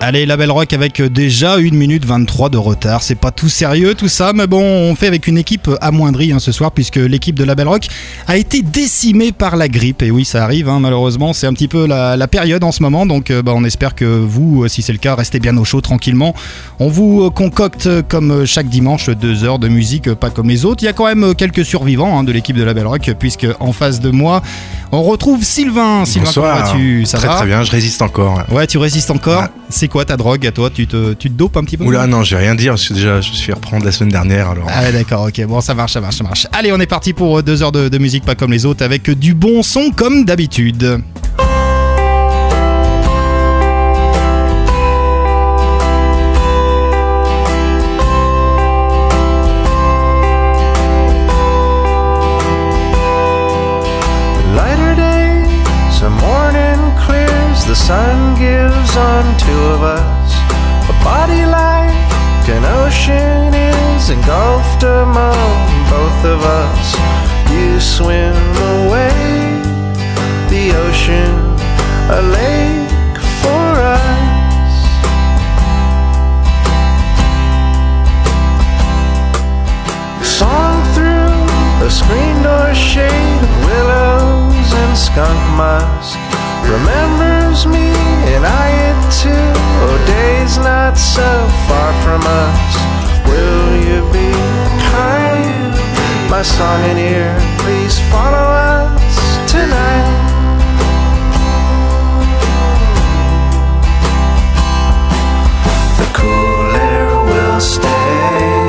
Allez, la Belle Rock avec déjà 1 minute 23 de retard. C'est pas tout sérieux tout ça, mais bon, on fait avec une équipe amoindrie hein, ce soir puisque l'équipe de la Belle Rock a été décimée par la grippe. Et oui, ça arrive, hein, malheureusement, c'est un petit peu la, période en ce moment. Donc, euh, bah, on espère que vous, si c'est le cas, restez bien au chaud tranquillement. On vous concocte comme chaque dimanche deux heures de musique, pas comme les autres. Il y a quand même quelques survivants hein, de l'équipe de la Belle Rock puisque en face de moi, on retrouve Sylvain. Sylvain, comment vas-tu? Ça très, va? Très bien, je résiste encore. Ouais, tu résistes encore. C'est quoi ta drogue à toi tu te, tu te dopes un petit peu Oula, non, je vais rien dire. Je, déjà, je me suis reprendre la semaine dernière. Alors. Ah, d'accord, ok. Bon, ça marche, ça marche, ça marche. Allez, on est parti pour deux heures de, de musique pas comme les autres avec du bon son comme d'habitude. Engulfed among both of us. You swim away the ocean, a lake for us. Song through a screen door shade of willows and skunk musk remembers me and I it too. Oh, days not so far from us. Will you be kind? My song in ear, please follow us tonight. The cool air will stay.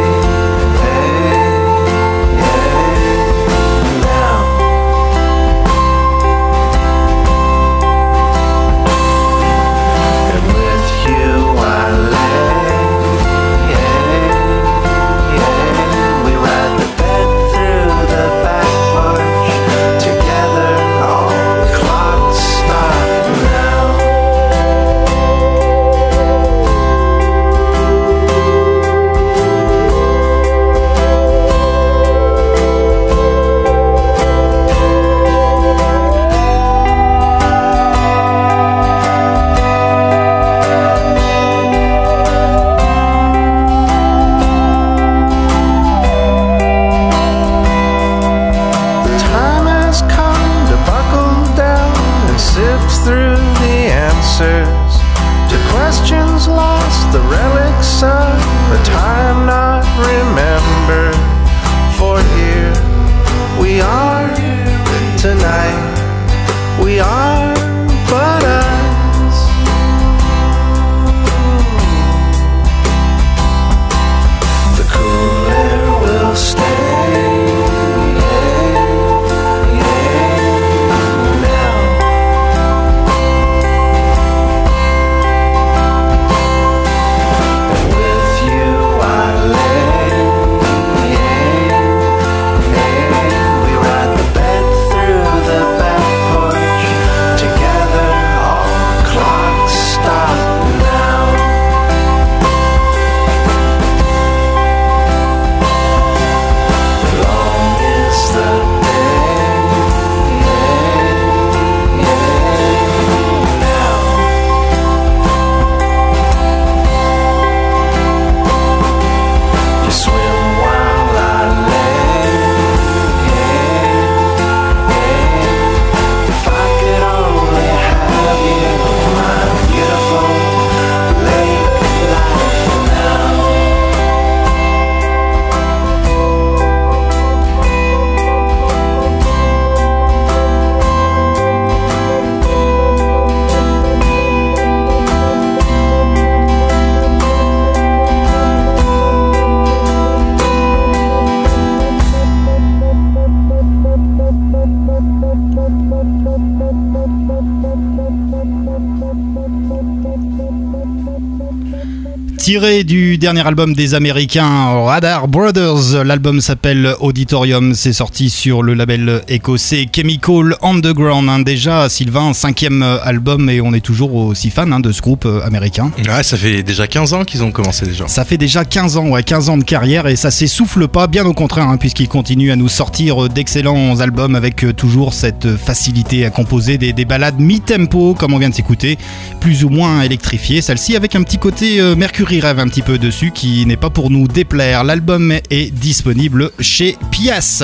Tiré du dernier album des Américains Radar Brothers, l'album s'appelle Auditorium, c'est sorti sur le label écossais Chemical Underground. Hein. déjà, Sylvain, cinquième album et on est toujours aussi fan hein, de ce groupe euh, américain. Ouais, ça fait déjà 15 ans qu'ils ont commencé déjà. Ça fait déjà 15 ans, ouais, 15 ans de carrière et ça s'essouffle pas, bien au contraire, hein, puisqu'ils continuent à nous sortir d'excellents albums avec euh, toujours cette facilité à composer des, des balades mi-tempo, comme on vient de s'écouter, plus ou moins électrifiées. Celle-ci avec un petit côté euh, Rêve un petit peu dessus, qui n'est pas pour nous déplaire. L'album est disponible chez Pias.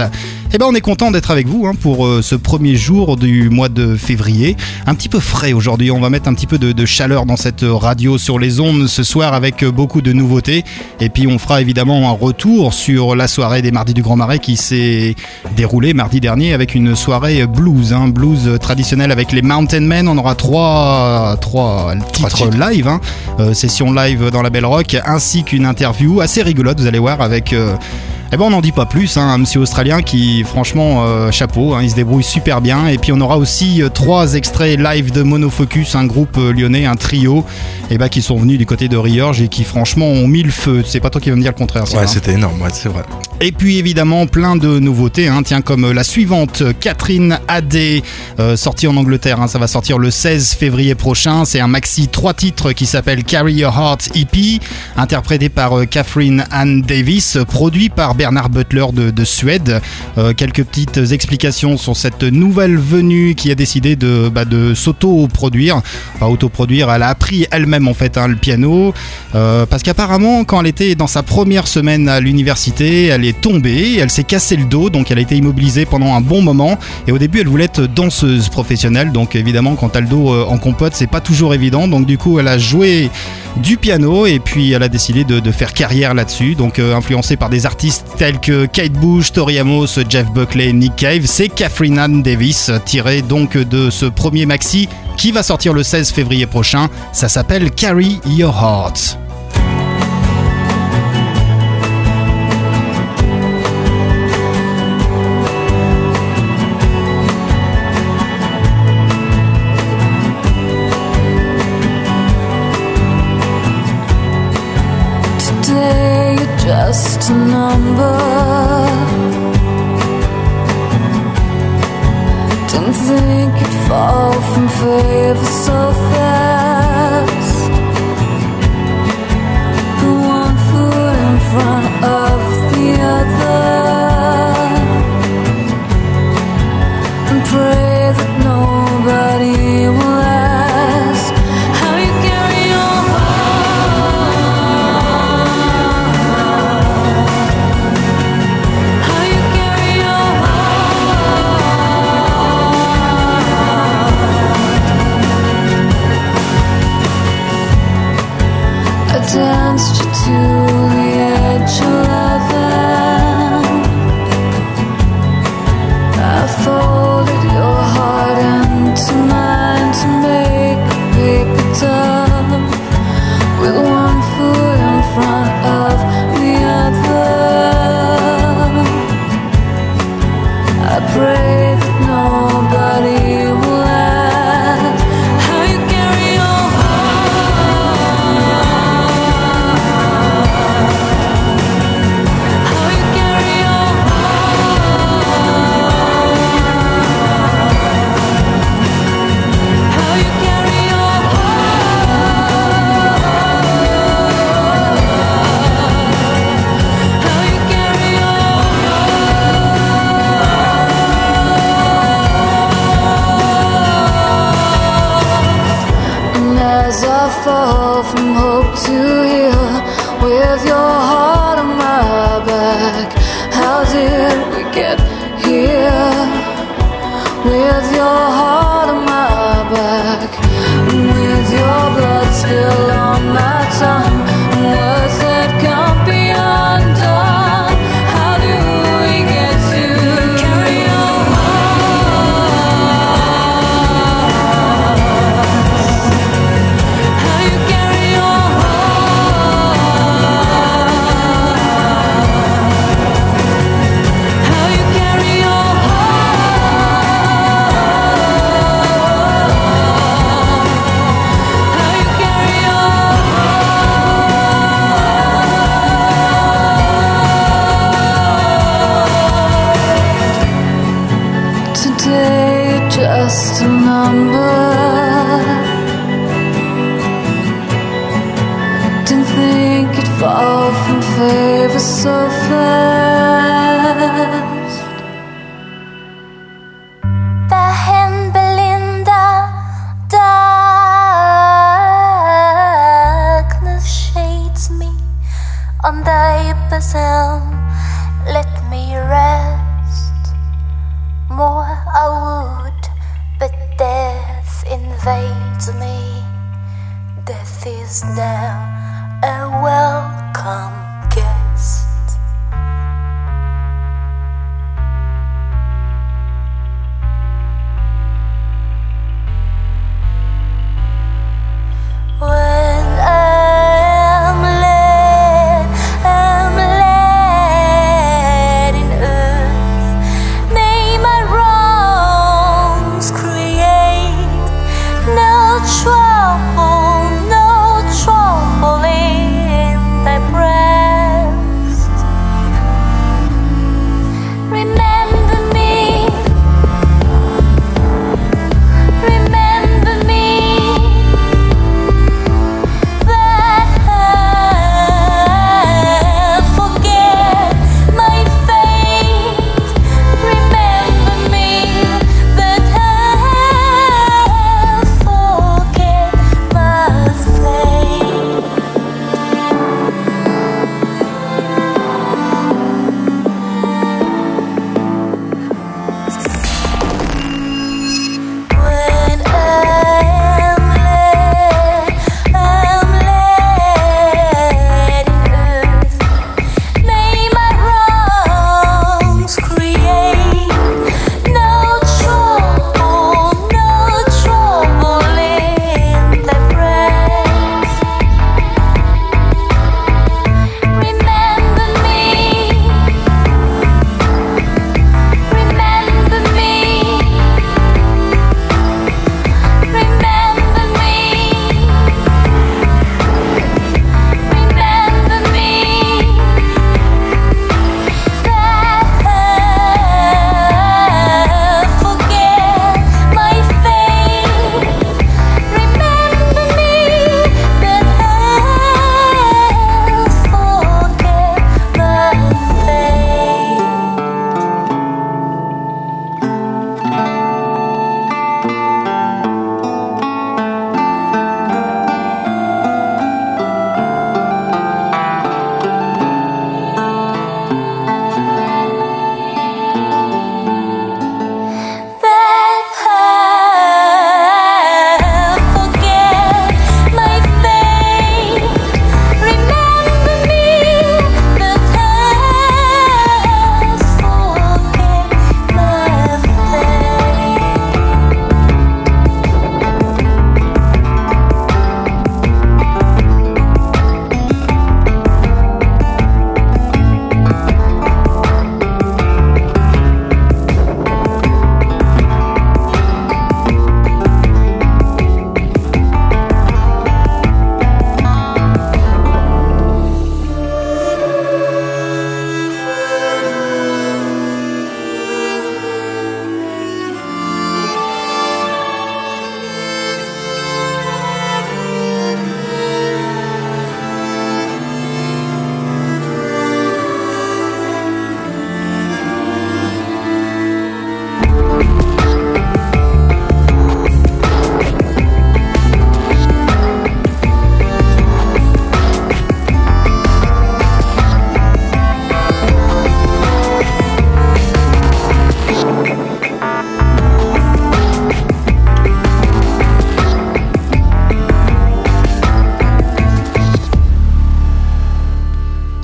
Eh ben, on est content d'être avec vous hein, pour euh, ce premier jour du mois de février. Un petit peu frais aujourd'hui. On va mettre un petit peu de, chaleur dans cette radio sur les ondes ce soir avec beaucoup de nouveautés. Et puis, on fera évidemment un retour sur la soirée des Mardis du Grand Marais qui s'est déroulée mardi dernier avec une soirée blues, hein, blues traditionnel avec les Mountain Men. On aura trois, trois titres, live, hein. euh, session live dans la Belle Rock, ainsi qu'une interview assez rigolote. Vous allez voir avec. Euh, eh ben on n'en dit pas plus, hein, un monsieur australien qui franchement euh, chapeau, hein, il se débrouille super bien. Et puis on aura aussi euh, trois extraits live de Monofocus, un groupe euh, lyonnais, un trio, et eh ben, qui sont venus du côté de Riorge et qui franchement ont mis le feu. C'est pas toi qui vas me dire le contraire. Ouais, c'était énorme, ouais, c'est vrai. Et puis évidemment plein de nouveautés, hein, tiens comme la suivante, Catherine Adé, sortie en Angleterre, ça va sortir le 16 février prochain. C'est un maxi trois titres qui s'appelle Carry Your Heart EP, interprété par Catherine Ann Davis, produit par Bernard Butler de, Suède. Euh, quelques petites explications sur cette nouvelle venue qui a décidé de, bah, s'auto-produire. Pas auto-produire, elle a appris elle-même en fait hein, le piano. Euh, parce qu'apparemment, quand elle était dans sa première semaine à l'université, elle est tombée, elle s'est cassé le dos, donc elle a été immobilisée pendant un bon moment. Et au début, elle voulait être danseuse professionnelle. Donc évidemment, quand t'as le dos euh, en compote, c'est pas toujours évident. Donc du coup, elle a joué du piano et puis elle a décidé de, faire carrière là-dessus. Donc influencée par des artistes tels que Kate Bush, Tori Amos, Jeff Buckley, Nick Cave, c'est Catherine Ann Davis, tiré donc de ce premier maxi qui va sortir le 16 février prochain. Ça s'appelle Carry Your Heart. remember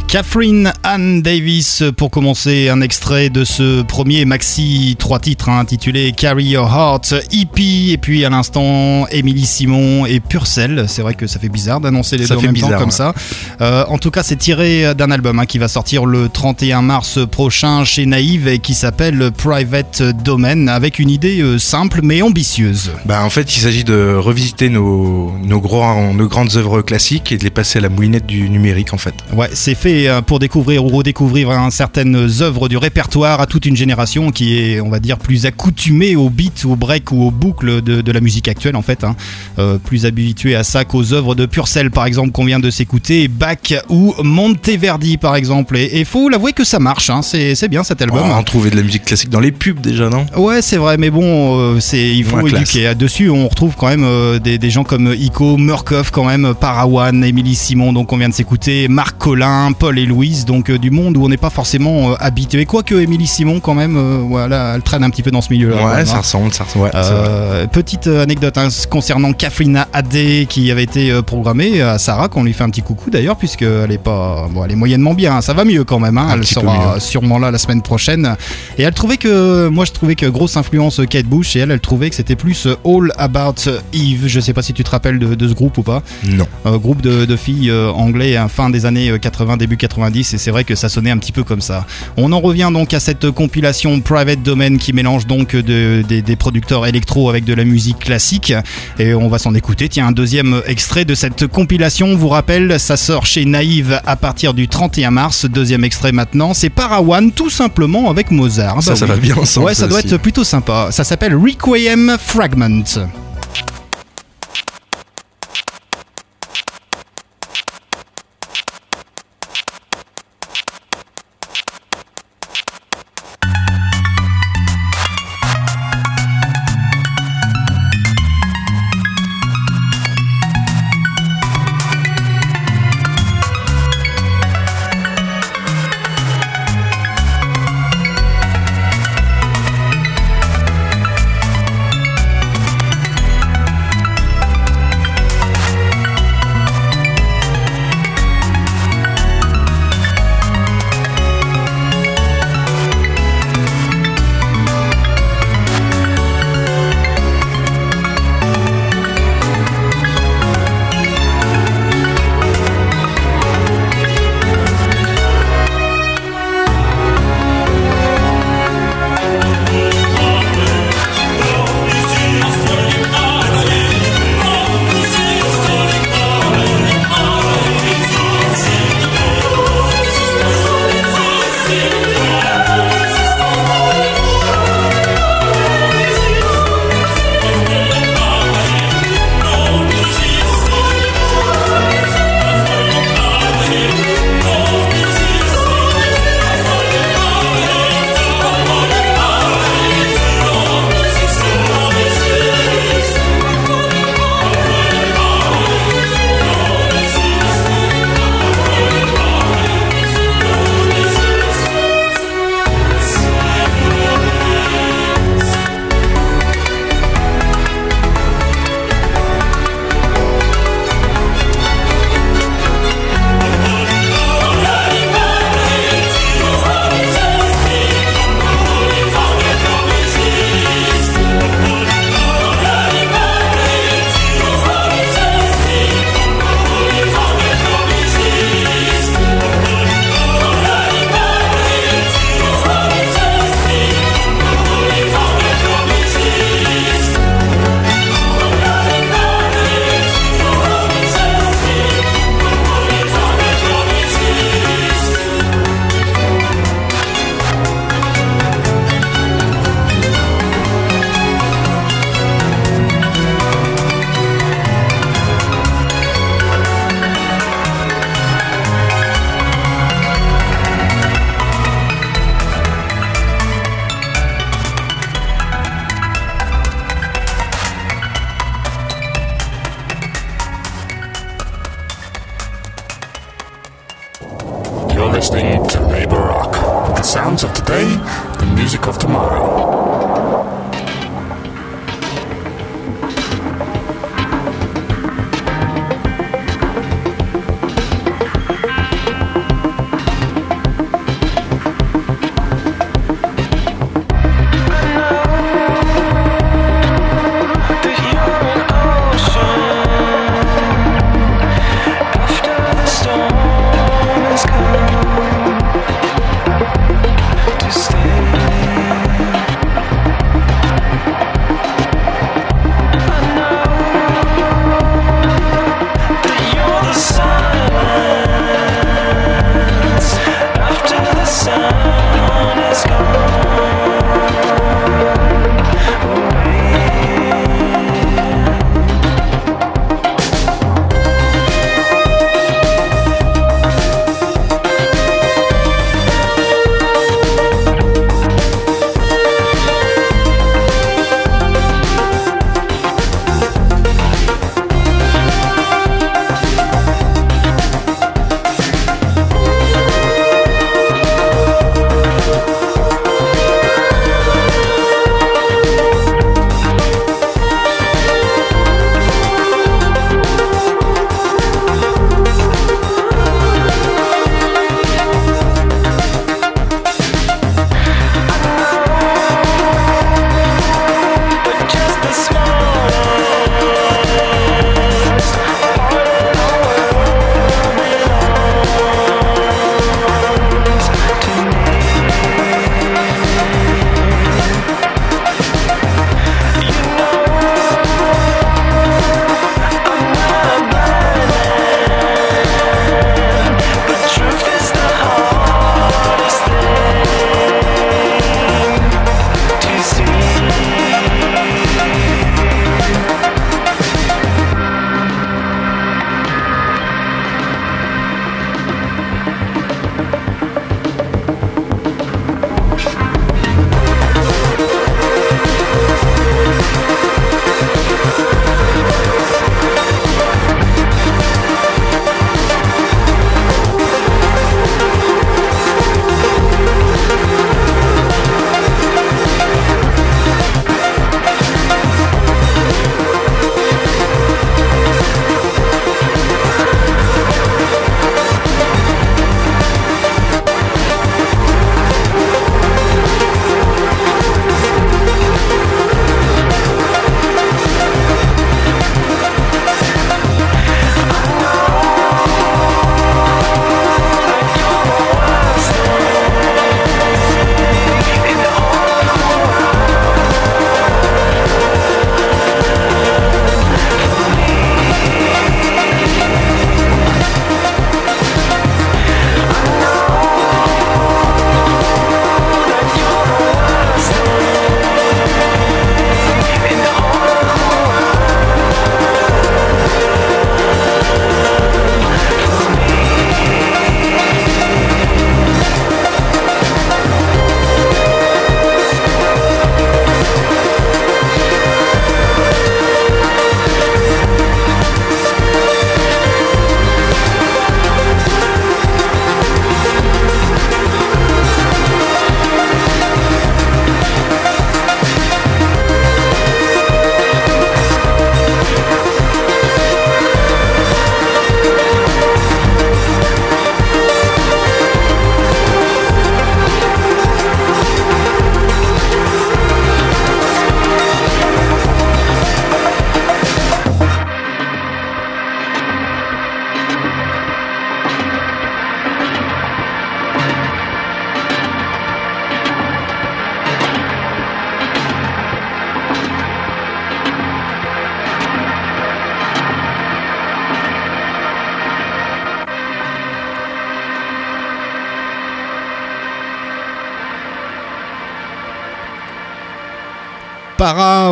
Catherine Ann Davis pour commencer un extrait de ce premier maxi trois titres hein, intitulé Carry Your Heart EP et puis à l'instant Émilie Simon et Purcell c'est vrai que ça fait bizarre d'annoncer les Ça deux en même temps comme ouais. ça Euh, en tout cas c'est tiré d'un album hein, qui va sortir le 31 mars prochain chez Naïve et qui s'appelle Private Domain avec une idée euh, simple mais ambitieuse Bah, en fait, il s'agit de revisiter nos, nos, gros, nos grandes œuvres classiques et de les passer à la moulinette du numérique, en fait. Ouais, c'est fait euh, pour découvrir ou redécouvrir hein, certaines œuvres du répertoire à toute une génération qui est, on va dire, plus accoutumée au beat, au break ou aux boucles de, de la musique actuelle en fait. hein. Euh, plus habituée à ça qu'aux œuvres de Purcell par exemple qu'on vient de s'écouter, Bach ou Monteverdi par exemple. Et il faut l'avouer que ça marche, hein. c'est bien cet album. on trouvait de la musique classique dans les pubs déjà, non? Ouais, c'est vrai, mais bon, euh, c'est il faut Moins éduquer. Dessus, on retrouve quand même euh, des, des gens comme Ico, Murkoff, quand même, Parawan, Émilie Simon, donc on vient de s'écouter, Marc Collin, Paul et Louise, donc euh, du monde où on n'est pas forcément euh, habitué. Quoique Émilie Simon, quand même, euh, voilà, elle traîne un petit peu dans ce milieu-là. Ouais, ça hein. ressemble, ça ressemble. Ouais, petite anecdote hein, concernant Kafrina Adé qui avait été programmée à Sarah, qu'on lui fait un petit coucou d'ailleurs, puisqu'elle est pas, bon, elle est moyennement bien, hein, ça va mieux quand même, hein, elle sera sûrement là la semaine prochaine. Et elle trouvait que, moi je trouvais que grosse influence Kate Bush, et elle, elle trouvait que c'était plus All About Eve. Je sais pas si tu te rappelles de, de ce groupe ou pas. Non. Groupe de, de filles anglais fin des années euh, 80, début 90, et c'est vrai que ça sonnait un petit peu comme ça. On en revient donc à cette compilation Private Domain qui mélange donc de- des- des producteurs électro avec de la musique classique, et on va s'en écouter. Tiens, un deuxième extrait de cette compilation, vous rappelle, ça sort chez Naïve à partir du 31 mars. Deuxième extrait maintenant, c'est Parawan, tout simplement avec Mozart. Ça, Bah ça oui. va bien ensemble. Ouais, ça doit aussi. être plutôt sympa. Ça s'appelle Requiem Fragment.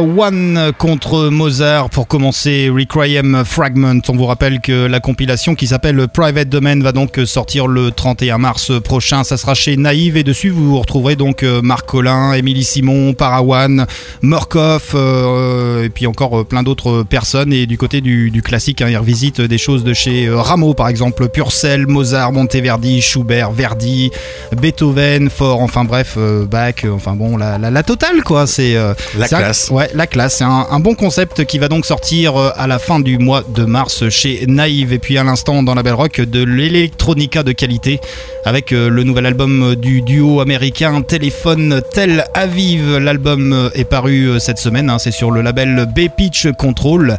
One contre Mozart pour commencer Requiem Fragment. On vous rappelle que la compilation qui s'appelle Private Domain va donc sortir le 31 mars prochain. Ça sera chez Naïve et dessus vous retrouverez donc euh, Marc Collin, Émilie Simon, Para One, Murkoff euh, et puis encore euh, plein d'autres personnes. Et du côté du, du classique, hein, il revisite des choses de chez Rameau par exemple, Purcell, Mozart, Monteverdi, Schubert, Verdi, Beethoven, Fort, enfin bref, Bach, enfin bon, la, la, la totale quoi. C'est euh, La classe. ouais, la classe. Un, bon concept qui va donc sortir euh, à la fin du mois de mars chez Naïve. Et puis à l'instant dans la Belle Rock de l'électronica de qualité avec euh, le nouvel album du duo américain Téléphone Tel Aviv. L'album euh, est paru cette semaine. hein. c'est sur le label B-Pitch Control.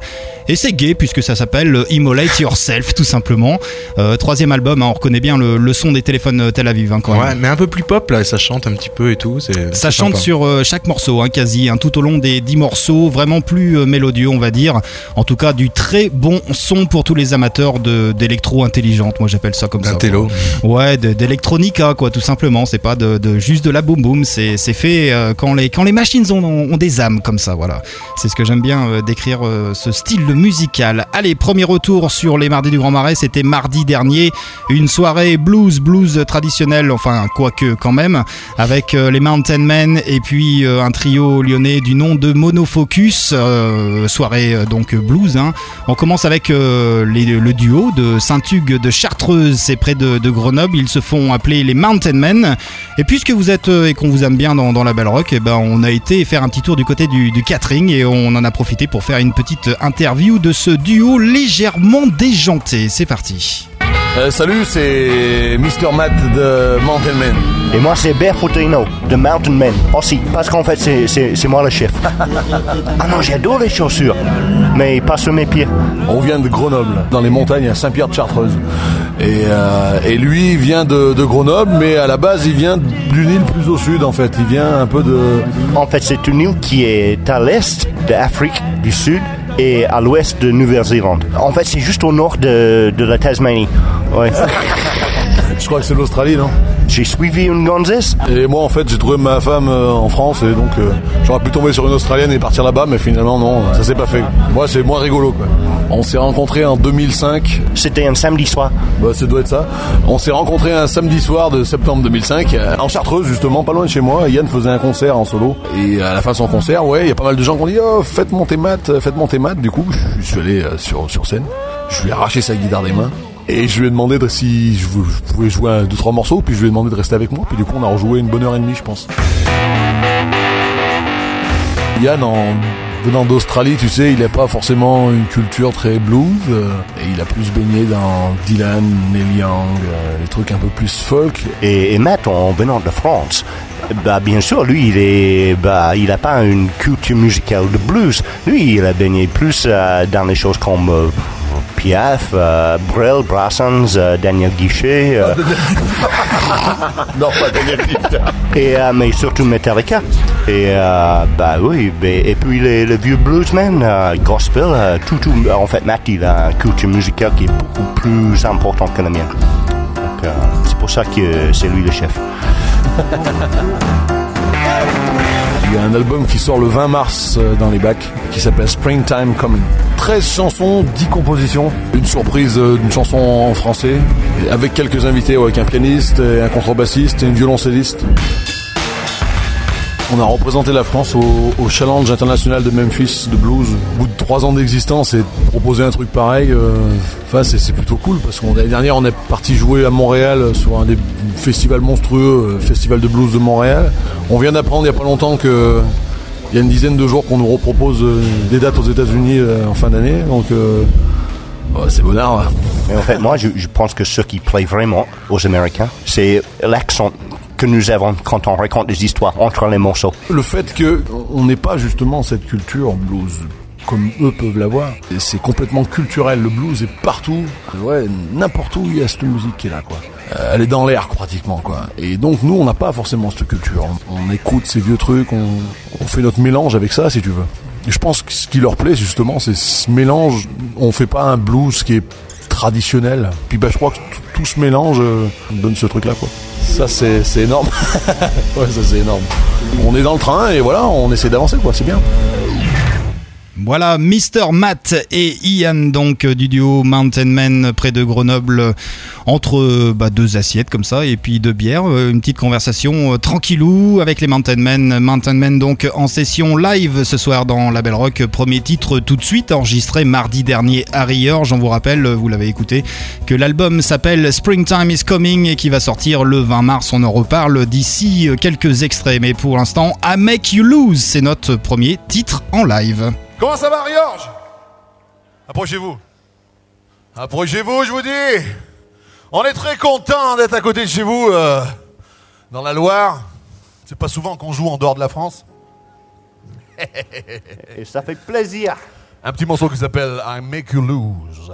Et c'est gay puisque ça s'appelle Immolate Yourself tout simplement. Euh, troisième album, hein, on reconnaît bien le, le son des téléphones Tel Aviv hein, quand même. Ouais, mais un peu plus pop là, et ça chante un petit peu et tout. Ça chante sympa. sur euh, chaque morceau, hein, quasi, hein, tout au long des 10 morceaux, vraiment plus euh, mélodieux, on va dire. En tout cas, du très bon son pour tous les amateurs de- d'électro intelligente, moi j'appelle ça comme ça. D'intello. quoi. Ouais, de- d'électronica, quoi, tout simplement. C'est pas de, de- juste de la boum boum, c'est fait euh, quand, les, quand les machines ont, ont des âmes comme ça, voilà. C'est ce que j'aime bien euh, décrire euh, ce style musical. Allez, premier retour sur les mardis du Grand Marais, c'était mardi dernier, une soirée blues, blues traditionnel, enfin, quoique quand même, avec euh, les Mountain Men et puis euh, un trio lyonnais du nom de Monofocus, euh, soirée donc blues. hein. On commence avec le duo de Saint-Hugues de Chartreuse, c'est près de, Grenoble, ils se font appeler les Mountain Men. Et puisque vous êtes et qu'on vous aime bien dans, dans la Belle Rock, eh ben, on a été faire un petit tour du côté du, du catering et on en a profité pour faire une petite interview de ce duo légèrement déjanté. C'est parti. Euh, salut, c'est Mr. Matt de Mountain Man. Et moi, c'est Berfutino de Mountain Man aussi, parce qu'en fait, c'est- moi le chef. ah non, j'adore les chaussures, mais pas sur mes pieds. On vient de Grenoble, dans les montagnes à Saint-Pierre de Chartreuse. Et, euh, et lui il vient de, de Grenoble, mais à la base il vient d'une île plus au sud en fait. Il vient un peu de... En fait, c'est une île qui est à l'est de l'Afrique du Sud et à l'ouest de Nouvelle-Zélande. En fait, c'est juste au nord de, la Tasmanie. Je crois que c'est l'Australie, non J'ai suivi une gonzesse. Et moi en fait j'ai trouvé ma femme euh, en France et donc euh, j'aurais pu tomber sur une Australienne et partir là-bas, mais finalement non, ça s'est pas fait. Moi c'est moins rigolo quoi. On s'est rencontrés en 2005 C'était un samedi soir. Bah, ça doit être ça. On s'est rencontrés un samedi soir de septembre 2005 euh, en Chartreuse justement, pas loin de chez moi. Yann faisait un concert en solo et à la fin de son concert, ouais, il y a pas mal de gens qui ont dit oh faites monter Matt, euh, faites monter Matt. Du coup, je suis allé euh, sur sur scène. Je lui ai arraché sa guitare des mains. Et je lui ai demandé de, si je, pouvais jouer un, deux trois morceaux, puis je lui ai demandé de rester avec moi, puis du coup on a rejoué une bonne heure et demie, je pense. Yann, en venant d'Australie, tu sais, il n'a pas forcément une culture très blues. euh, et il a plus baigné dans Dylan, Neil Young, euh, les trucs un peu plus folk. Et, Matt, en venant de France, bah, bien sûr, lui, il est, bah, il pas une culture musicale de blues. Lui, il a baigné plus euh, dans les choses comme euh, Piaf, euh, Brel, Brassens, euh, Daniel Guichet, euh, Non, pas Daniel et, euh, mais surtout Metallica. Et euh, bah oui, et puis les, le vieux bluesman, euh, gospel, euh, tout, tout, en fait, Matt, il a une culture musicale qui est beaucoup plus importante que la mienne. Donc, euh, c'est pour ça que c'est lui le chef. Il y a un album qui sort le 20 mars euh, dans les bacs qui s'appelle Springtime Coming. 13 chansons, 10 compositions. Une surprise euh, d'une chanson en français avec quelques invités, avec un pianiste, un contrebassiste et une violoncelliste. On a représenté la France au, Challenge international de Memphis de blues. Au bout de trois ans d'existence et proposer un truc pareil, euh, c'est plutôt cool parce qu'on l'année dernière on est parti jouer à Montréal sur un des festivals monstrueux, euh, festival de blues de Montréal. On vient d'apprendre il n'y a pas longtemps que il y a une dizaine de jours qu'on nous repropose euh, des dates aux États-Unis euh, en fin d'année, donc c'est bonheur. En fait, moi, je pense que ce qui plaît vraiment aux Américains, c'est l'accent que nous avons quand on raconte des histoires entre les morceaux. Le fait que on n'ait pas justement cette culture blues comme eux peuvent l'avoir, c'est complètement culturel. Le blues est partout. Ouais, n'importe où il y a cette musique qui est là, quoi. Euh, elle est dans l'air pratiquement, quoi. Et donc nous, on n'a pas forcément cette culture. On, écoute ces vieux trucs, on, on fait notre mélange avec ça, si tu veux. Et je pense que ce qui leur plaît justement, c'est ce mélange. On fait pas un blues qui est traditionnel. Puis bah, je crois que tout, ce mélange euh, donne ce truc-là, quoi. Ça, c'est c'est énorme. ouais, ça, c'est énorme. On est dans le train et voilà, on essaie d'avancer, quoi. C'est bien. Voilà, Mr. Matt et Ian, donc euh, du duo Mountain Man près de Grenoble, euh, entre euh, bah, deux assiettes comme ça, et puis deux bières. Une petite conversation tranquillou avec les Mountain Men. Mountain Men, donc en session live ce soir dans la Belle Rock. Premier titre tout de suite, enregistré mardi dernier à Rior. J'en vous rappelle, vous l'avez écouté, que l'album s'appelle Springtime is Coming et qui va sortir le 20 mars. On en reparle d'ici quelques extraits, mais pour l'instant, I Make You Lose, c'est notre premier titre en live. Comment ça va, Riorge? Approchez-vous. Approchez-vous, je vous dis. On est très content d'être à côté de chez vous, euh, dans la Loire. C'est pas souvent qu'on joue en dehors de la France. Et ça fait plaisir. Un petit morceau qui s'appelle I Make You Lose.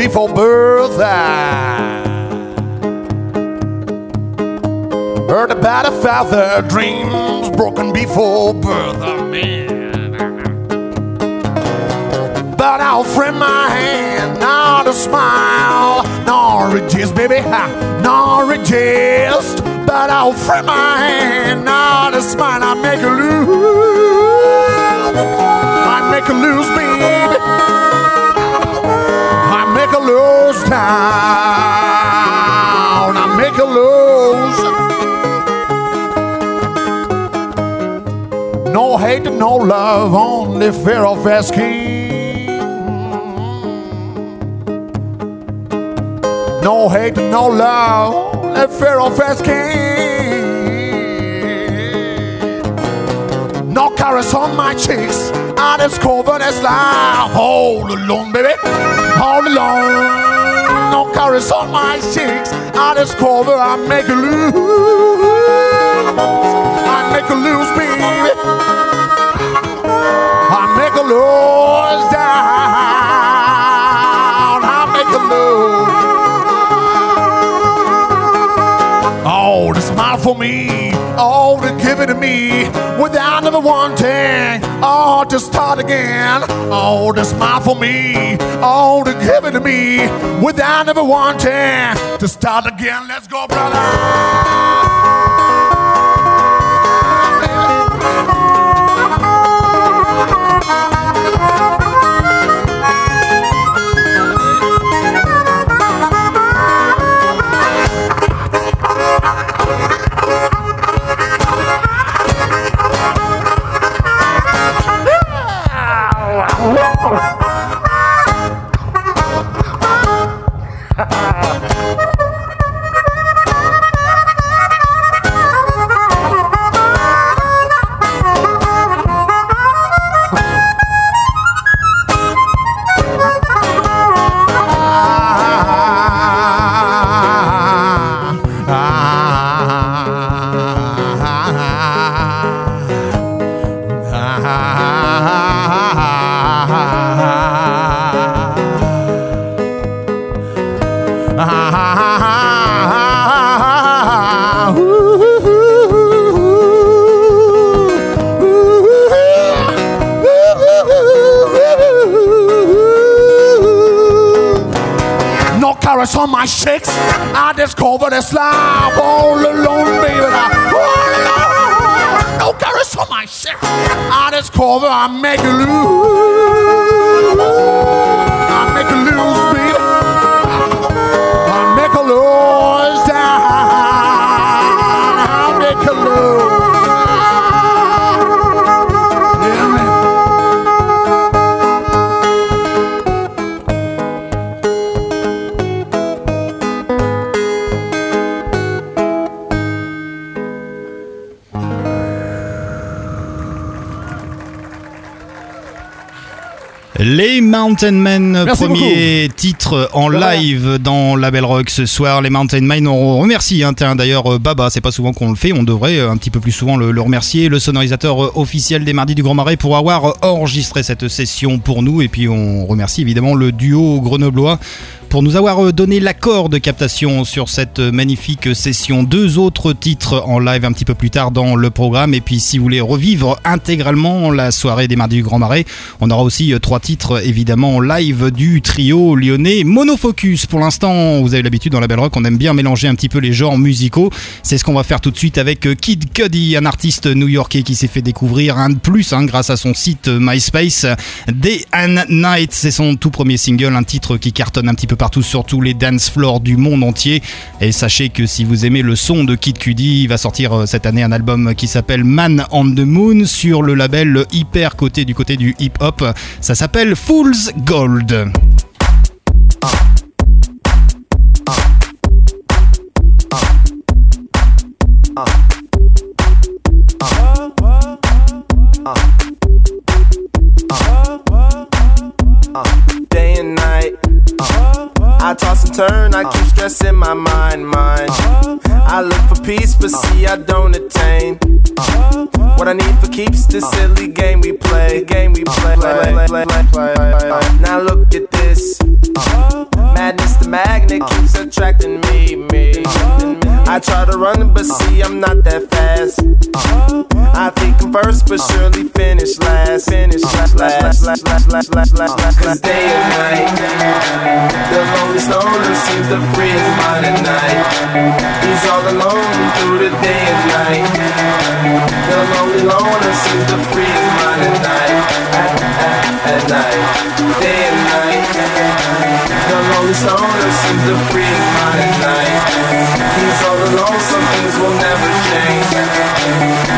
Before birth. I Heard about a father, dreams broken before birth. Oh, man. But I'll frame my hand, not a smile, nor resist, baby, ha, nor resist. But I'll frame my hand, not a smile, I make a lose. I make a lose, down. I make a lose. No hate, no love, only fear of asking. No hate, no love, only fear of asking. No caress on my cheeks, I discover this life all alone, baby, all alone. No caress on my cheeks, I discover I make a lose, I make a lose, baby. I make a lose down, I make a lose. Oh, the smile for me, oh, to give it to me without never wanting, oh, to start again. Oh, the smile for me, oh, to give it to me without never wanting to start again. Let's go, No Mountain Men, Merci premier titre en live dans la Belle Rock ce soir. Les Mountain Men, on remercie hein, d'ailleurs euh, Baba, c'est pas souvent qu'on le fait, on devrait euh, un petit peu plus souvent le, le remercier, le sonorisateur euh, officiel des Mardis du Grand Marais pour avoir enregistré cette session pour nous. Et puis on remercie évidemment le duo grenoblois pour nous avoir euh, donné l'accord de captation sur cette euh, magnifique session. Deux autres titres en live un petit peu plus tard dans le programme. Et puis si vous voulez revivre intégralement la soirée des Mardis du Grand Marais, on aura aussi euh, trois titres évidemment en live du trio lyonnais Monofocus. Pour l'instant, vous avez l'habitude dans la Belle Rock, on aime bien mélanger un petit peu les genres musicaux. C'est ce qu'on va faire tout de suite avec Kid Cudi, un artiste new-yorkais qui s'est fait découvrir un de plus hein, grâce à son site MySpace. Day and Night, c'est son tout premier single, un titre qui cartonne un petit peu partout sur tous les dance floors du monde entier. Et sachez que si vous aimez le son de Kid Cudi, il va sortir euh, cette année un album qui s'appelle Man on the Moon sur le label hyper côté du côté du hip hop. Ça s'appelle Fool's Gold. Cause day and night, the lonely stoner seems to free his mind at night. He's all alone through the day and night. The lonely loner seems to free his mind at night. At, night, day and night. The lonely stoner seems to free mind at night. He's all alone, some things will never change.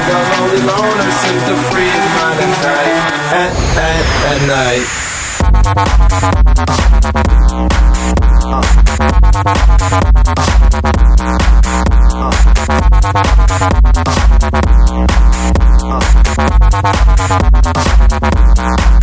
The lonely loner seems to free mind at night. At, at, at night. At,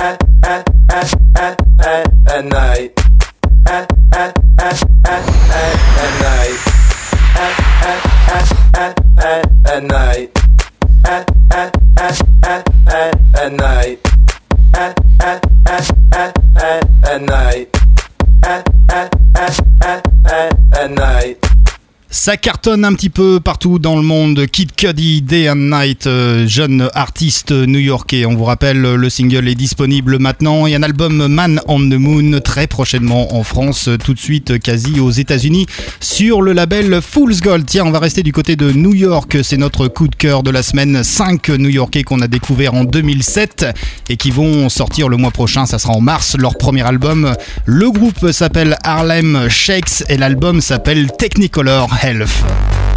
at at at at at at night. At at at at at at night. Ça cartonne un petit peu partout dans le monde. Kid Cudi, Day and Night, euh, jeune artiste new-yorkais. On vous rappelle, le single est disponible maintenant et un album Man on the Moon très prochainement en France, tout de suite quasi aux États-Unis sur le label Fool's Gold. Tiens, on va rester du côté de New York. C'est notre coup de cœur de la semaine. 5 New-Yorkais qu'on a découvert en 2007 et qui vont sortir le mois prochain. Ça sera en mars, leur premier album. Le groupe s'appelle Harlem Shakes et l'album s'appelle Technicolor Health.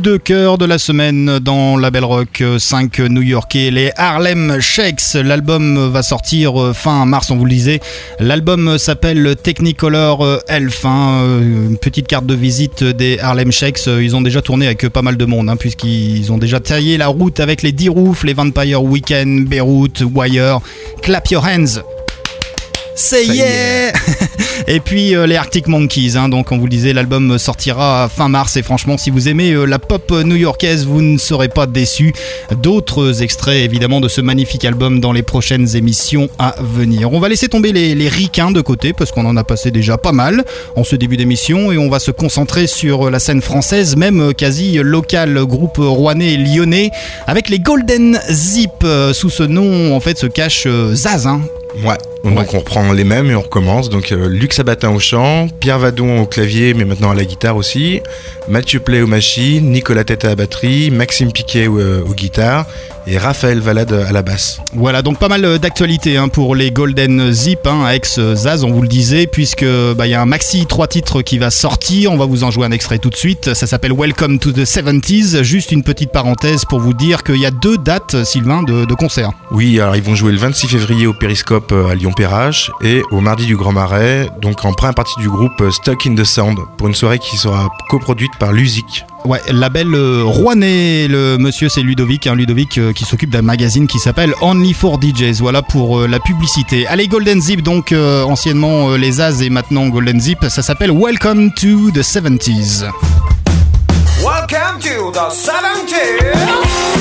De cœur de la semaine dans la Belle Rock 5 new-yorkais, les Harlem Shakes. L'album va sortir euh, fin mars, on vous le disait. L'album s'appelle Technicolor euh, Elf. hein, euh, Une petite carte de visite des Harlem Shakes. Euh, Ils ont déjà tourné avec pas mal de monde, hein, puisqu'ils ont déjà taillé la route avec les D-Roof, les Vampire Weekend, Beirut, Wire. Clap Your Hands. Say yeah Et puis euh, les Arctic Monkeys, hein, donc on vous le disait, l'album sortira fin mars et franchement si vous aimez euh, la pop new-yorkaise, vous ne serez pas déçus. D'autres extraits évidemment de ce magnifique album dans les prochaines émissions à venir. On va laisser tomber les, les ricains de côté parce qu'on en a passé déjà pas mal en ce début d'émission et on va se concentrer sur la scène française, même euh, quasi locale, groupe rouennais et lyonnais, avec les Golden Zip. Euh, Sous ce nom en fait se cache euh, Zaz, hein, Ouais. Donc on reprend les mêmes et on recommence. Donc euh, Luc Sabatin au chant, Pierre Vadon au clavier, mais maintenant à la guitare aussi, Mathieu Play aux machines, Nicolas Tête à la batterie, Maxime Piquet euh, aux guitares et Raphaël Valade à la basse. Voilà, donc pas mal euh, d'actualités hein, pour les Golden Zip, hein, ex euh, Zaz, on vous le disait, puisque bah, il y a un maxi 3 titres qui va sortir. On va vous en jouer un extrait tout de suite. Ça s'appelle Welcome to the 70s. Juste une petite parenthèse pour vous dire qu'il y a deux dates, Sylvain, de, de concert. Oui, alors ils vont jouer le 26 février au Périscope euh, à Lyon-Perrache et au mardi du Grand Marais, donc en première partie du groupe euh, Stuck in the Sound, pour une soirée qui sera coproduite par Lusic. Ouais, label euh, rouennais. Le monsieur, c'est Ludovic, un Ludovic euh, qui s'occupe d'un magazine qui s'appelle Only for DJs. Voilà pour euh, la publicité. Allez, Golden Zip, donc euh, anciennement les As et maintenant Golden Zip, ça s'appelle Welcome to the 70s. Welcome to the 70s.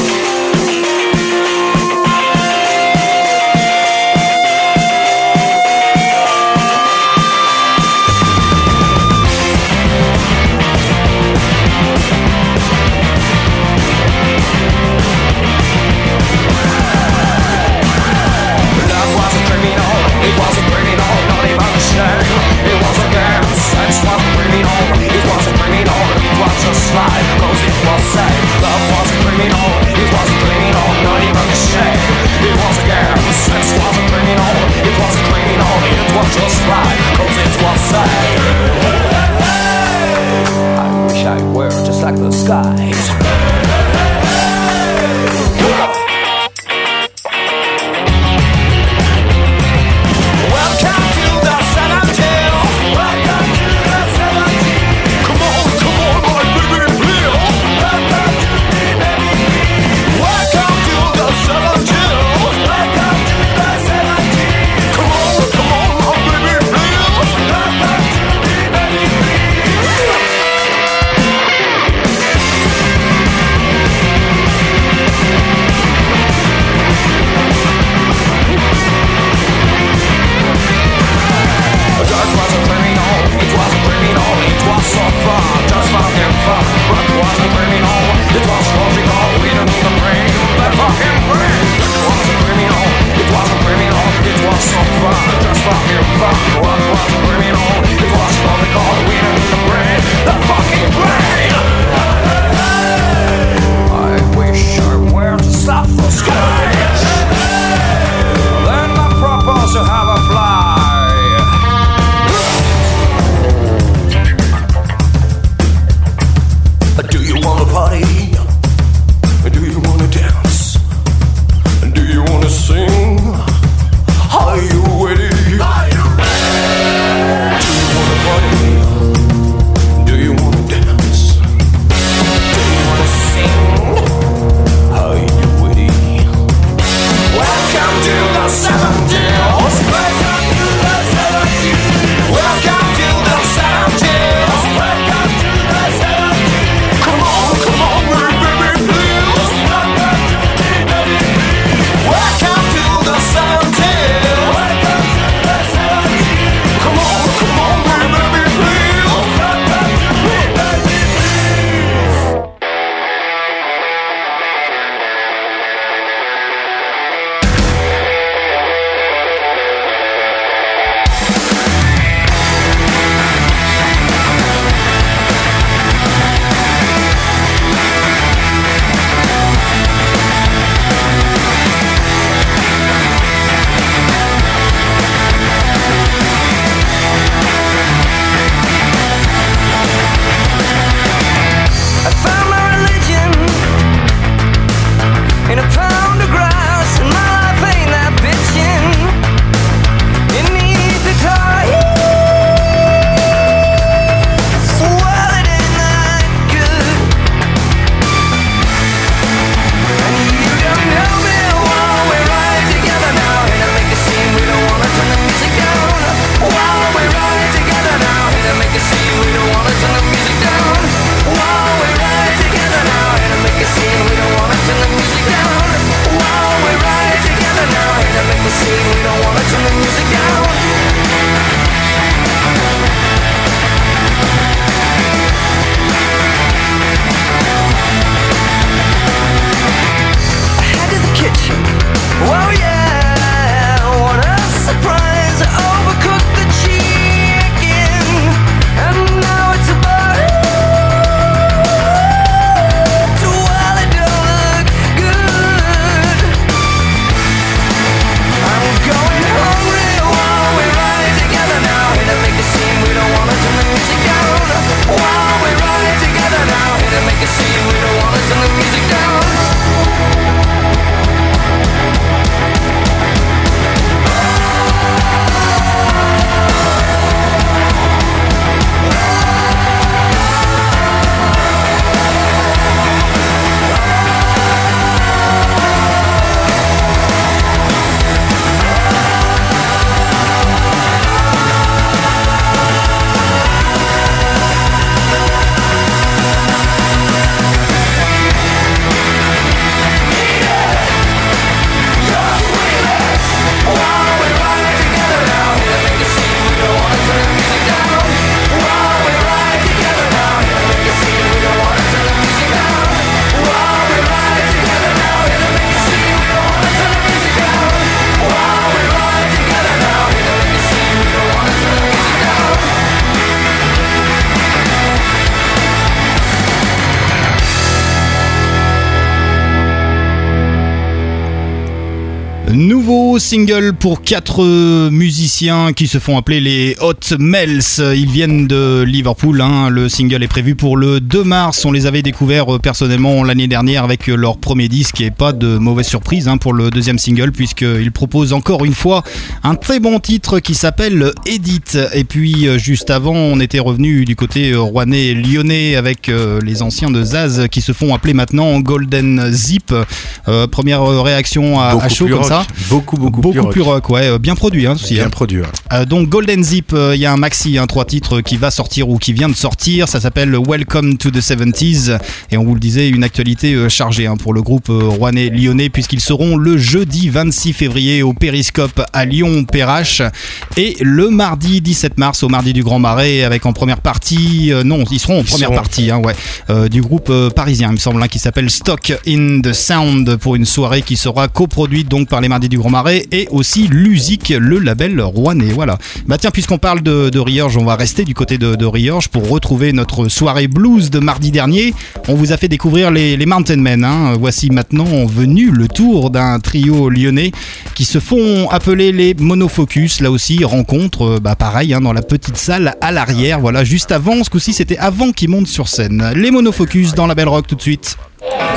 Life, cause it was safe. Love was criminal, it was criminal, single pour quatre musiciens qui se font appeler les Hot Mels. Ils viennent de Liverpool. hein. Le single est prévu pour le 2 mars. On les avait découverts euh, personnellement l'année dernière avec leur premier disque et pas de mauvaise surprise hein, pour le deuxième single puisqu'ils proposent encore une fois un très bon titre qui s'appelle Edith. Et puis euh, juste avant, on était revenu du côté euh, rouennais et lyonnais avec les anciens de Zaz qui se font appeler maintenant Golden Zip. Euh, première réaction à, chaud comme rock. ça. Beaucoup, beaucoup, Beaucoup plus rock. ouais, euh, bien produit hein, aussi. Bien hein. produit. ouais. Euh, donc Golden Zip, euh, il y a un maxi, hein, trois titres qui va sortir ou qui vient de sortir. Ça s'appelle Welcome to the 70s et on vous le disait, une actualité chargée hein, pour le groupe rouennais lyonnais puisqu'ils seront le jeudi 26 février au Périscope à Lyon Perrache et le mardi 17 mars au mardi du Grand Marais avec en première partie, euh, non, ils seront en Ils première seront- partie, hein, ouais, euh, du groupe euh, parisien, il me semble, hein, qui s'appelle Stock in the Sound pour une soirée qui sera coproduite donc par les Mardis du Grand Marais et aussi Lusic, le label rouennais. Voilà. Bah tiens, puisqu'on parle de, Riorge, on va rester du côté de, Riorge pour retrouver notre soirée blues de mardi dernier. On vous a fait découvrir les, les Mountain Men. hein. Voici maintenant venu le tour d'un trio lyonnais qui se font appeler les Monofocus. Là aussi, rencontre, euh, bah pareil, hein, dans la petite salle à l'arrière. Voilà, juste avant, ce coup-ci, c'était avant qu'ils montent sur scène. Les Monofocus dans la Belle Rock tout de suite.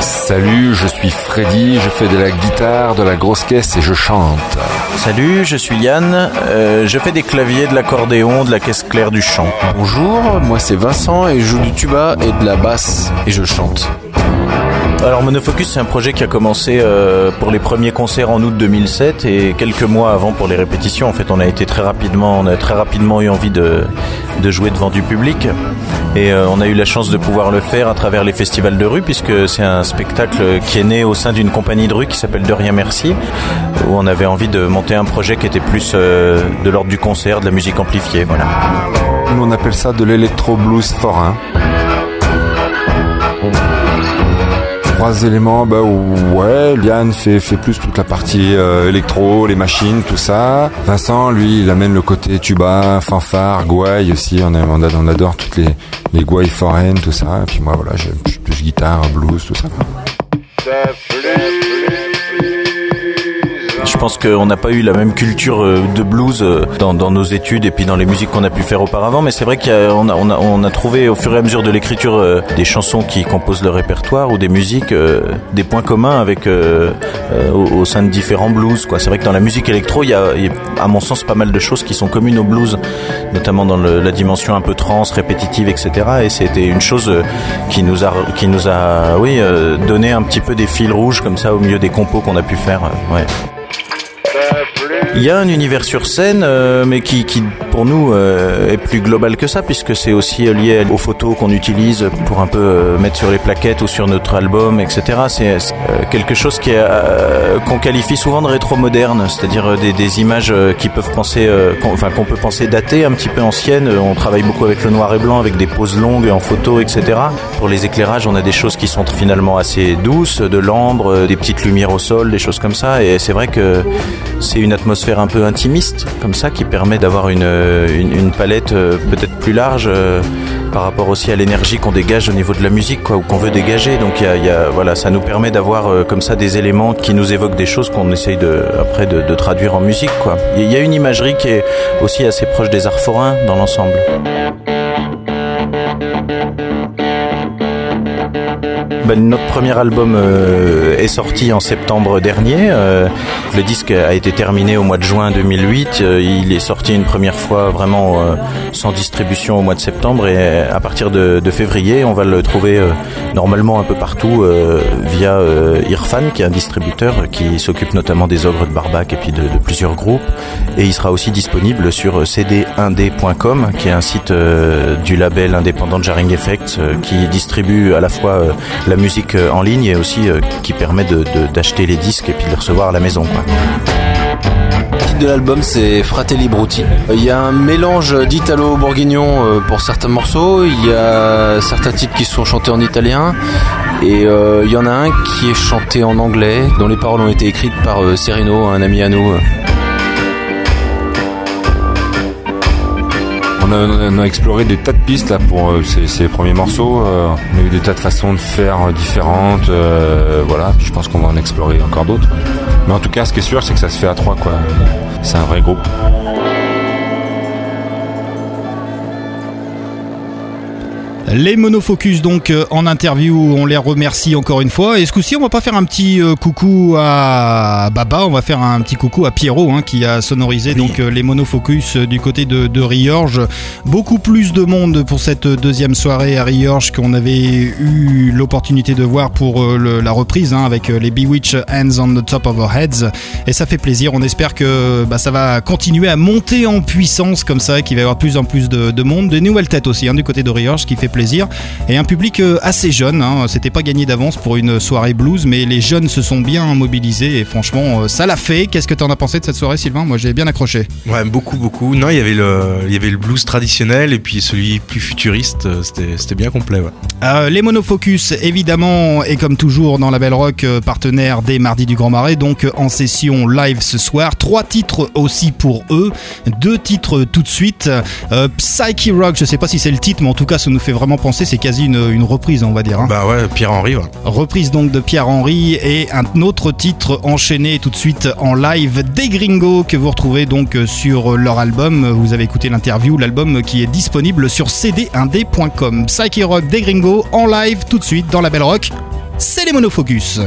Salut, je suis Freddy, je fais de la guitare, de la grosse caisse et je chante. Salut, je suis Yann, euh, je fais des claviers, de l'accordéon, de la caisse claire du chant. Bonjour, moi c'est Vincent et je joue du tuba et de la basse et je chante. Alors Monofocus c'est un projet qui a commencé euh, pour les premiers concerts en août 2007 et quelques mois avant pour les répétitions. En fait on a été très rapidement, on a très rapidement eu envie de, de jouer devant du public et euh, on a eu la chance de pouvoir le faire à travers les festivals de rue puisque c'est un spectacle qui est né au sein d'une compagnie de rue qui s'appelle De Rien Merci où on avait envie de monter un projet qui était plus euh, de l'ordre du concert, de la musique amplifiée. Voilà. Nous on appelle ça de l'électro blues forain. Trois éléments, bah ouais, Liane fait, fait plus toute la partie euh, électro, les machines, tout ça. Vincent, lui, il amène le côté tuba, fanfare, gouaille aussi, on, on, on adore toutes les, les gouailles foraines, tout ça. Et puis moi, voilà, je suis plus guitare, blues, tout ça. Pense qu'on n'a pas eu la même culture euh, de blues euh, dans, nos études et puis dans les musiques qu'on a pu faire auparavant, mais c'est vrai qu'on a, on a, trouvé au fur et à mesure de l'écriture euh, des chansons qui composent le répertoire ou des musiques, des points communs avec au, sein de différents blues. quoi. C'est vrai que dans la musique électro, il y, a, à mon sens, pas mal de choses qui sont communes au blues, notamment dans la dimension un peu trans, répétitive, etc. Et c'était une chose qui nous a, qui nous a, oui, donné un petit peu des fils rouges comme ça au milieu des compos qu'on a pu faire. ouais. Il y a un univers sur scène, euh, mais qui, qui pour nous euh, est plus global que ça, puisque c'est aussi euh, lié aux photos qu'on utilise pour un peu euh, mettre sur les plaquettes ou sur notre album, etc. C'est quelque chose qui qu'on qualifie souvent de rétro-moderne, c'est-à-dire des, images qui peuvent penser, enfin qu'on peut penser datées, un petit peu anciennes. On travaille beaucoup avec le noir et blanc, avec des poses longues en photo, etc. Pour les éclairages, on a des choses qui sont finalement assez douces, de l'ambre, des petites lumières au sol, des choses comme ça. Et c'est vrai que c'est une atmosphère un peu intimiste, comme ça, qui permet d'avoir une, une, une palette euh, peut-être plus large euh, par rapport aussi à l'énergie qu'on dégage au niveau de la musique, ou qu'on veut dégager. Donc y a, voilà, ça nous permet d'avoir euh, comme ça des éléments qui nous évoquent des choses qu'on essaye de, après de, de traduire en musique. Il y a une imagerie qui est aussi assez proche des arts forains dans l'ensemble. Ben, notre premier album euh, est sorti en septembre dernier. Euh, le disque a été terminé au mois de juin 2008. Euh, il est sorti une première fois vraiment sans distribution au mois de septembre et à partir de, février, on va le trouver normalement un peu partout via Irfan, qui est un distributeur qui s'occupe notamment des ogres de Barbac et puis de, de plusieurs groupes. Et il sera aussi disponible sur cd1d.com, qui est un site du label indépendant Jarring Effects, qui distribue à la fois la musique euh, en ligne et aussi euh, qui permet d'acheter les disques et puis de les recevoir à la maison. Quoi. De l'album c'est Fratelli Brutti. Il y a un mélange d'italo-bourguignon euh, pour certains morceaux, il y a certains titres qui sont chantés en italien et euh, il y en a un qui est chanté en anglais dont les paroles ont été écrites par euh, Serino, un ami à nous. On a, exploré des tas de pistes là pour euh, ces, premiers morceaux. Euh, on a eu des tas de façons de faire euh, différentes. voilà, je pense qu'on va en explorer encore d'autres. Mais en tout cas, ce qui est sûr, c'est que ça se fait à trois. C'est un vrai groupe. Les monofocus donc euh, en interview, on les remercie encore une fois. Et ce coup-ci, on va pas faire un petit euh, coucou à Baba, on va faire un petit coucou à Pierrot hein, qui a sonorisé donc euh, les monofocus du côté de, de Riorge. Beaucoup plus de monde pour cette deuxième soirée à Riorge qu'on avait eu l'opportunité de voir pour le- la reprise hein, avec les Bewitch Hands on the Top of Our Heads. Et ça fait plaisir. On espère que bah, ça va continuer à monter en puissance comme ça, qu'il va y avoir de plus en plus de, de monde, de nouvelles têtes aussi hein, du côté de Riorge, qui fait plaisir. Et un public euh, assez jeune. Hein. C'était pas gagné d'avance pour une soirée blues, mais les jeunes se sont bien mobilisés et franchement, euh, ça l'a fait. Qu'est-ce que t'en as pensé de cette soirée, Sylvain? Moi, j'ai bien accroché. Ouais, beaucoup, beaucoup. Non, il y avait le, il y avait le blues traditionnel et puis celui plus futuriste. euh, C'était, bien complet. Ouais. Euh, les monofocus, évidemment, et comme toujours dans la Belle Rock, partenaire des Mardis du Grand Marais, donc en session live ce soir. Trois titres aussi pour eux, deux titres tout de suite. Euh, Psyche Rock, je sais pas si c'est le titre, mais en tout cas, ça nous fait vraiment penser, c'est quasi une, une reprise, on va dire. hein. Bah ouais, Pierre-Henri. Ouais. Reprise donc de Pierre-Henri et un autre titre enchaîné tout de suite en live des Gringos que vous retrouvez donc sur leur album. Vous avez écouté l'interview, l'album qui est disponible sur cd1d.com. Psyche Rock des Gringos en live tout de suite dans la Belle Rock. C'est les monofocus.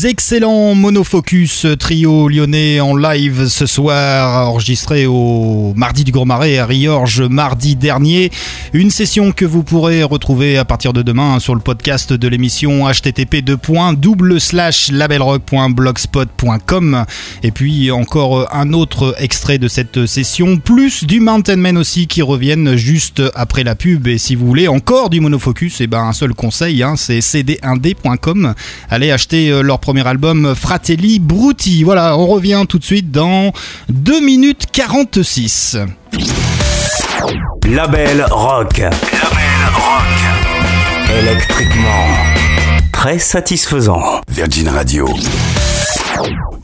Les excellents Monofocus trio lyonnais en live ce soir, enregistré au mardi du Grand Marais à Riorges mardi dernier. Une session que vous pourrez retrouver à partir de demain sur le podcast de l'émission http labelrock.blogspot.com et puis encore un autre extrait de cette session, plus du Mountain Man aussi qui reviennent juste après la pub. Et si vous voulez encore du Monofocus, et ben un seul conseil, hein, c'est cd1d.com. Allez acheter euh, leur premier album Fratelli Brutti. Voilà, on revient tout de suite dans 2 minutes 46. Label rock. Label rock. Électriquement. Très satisfaisant. Virgin Radio.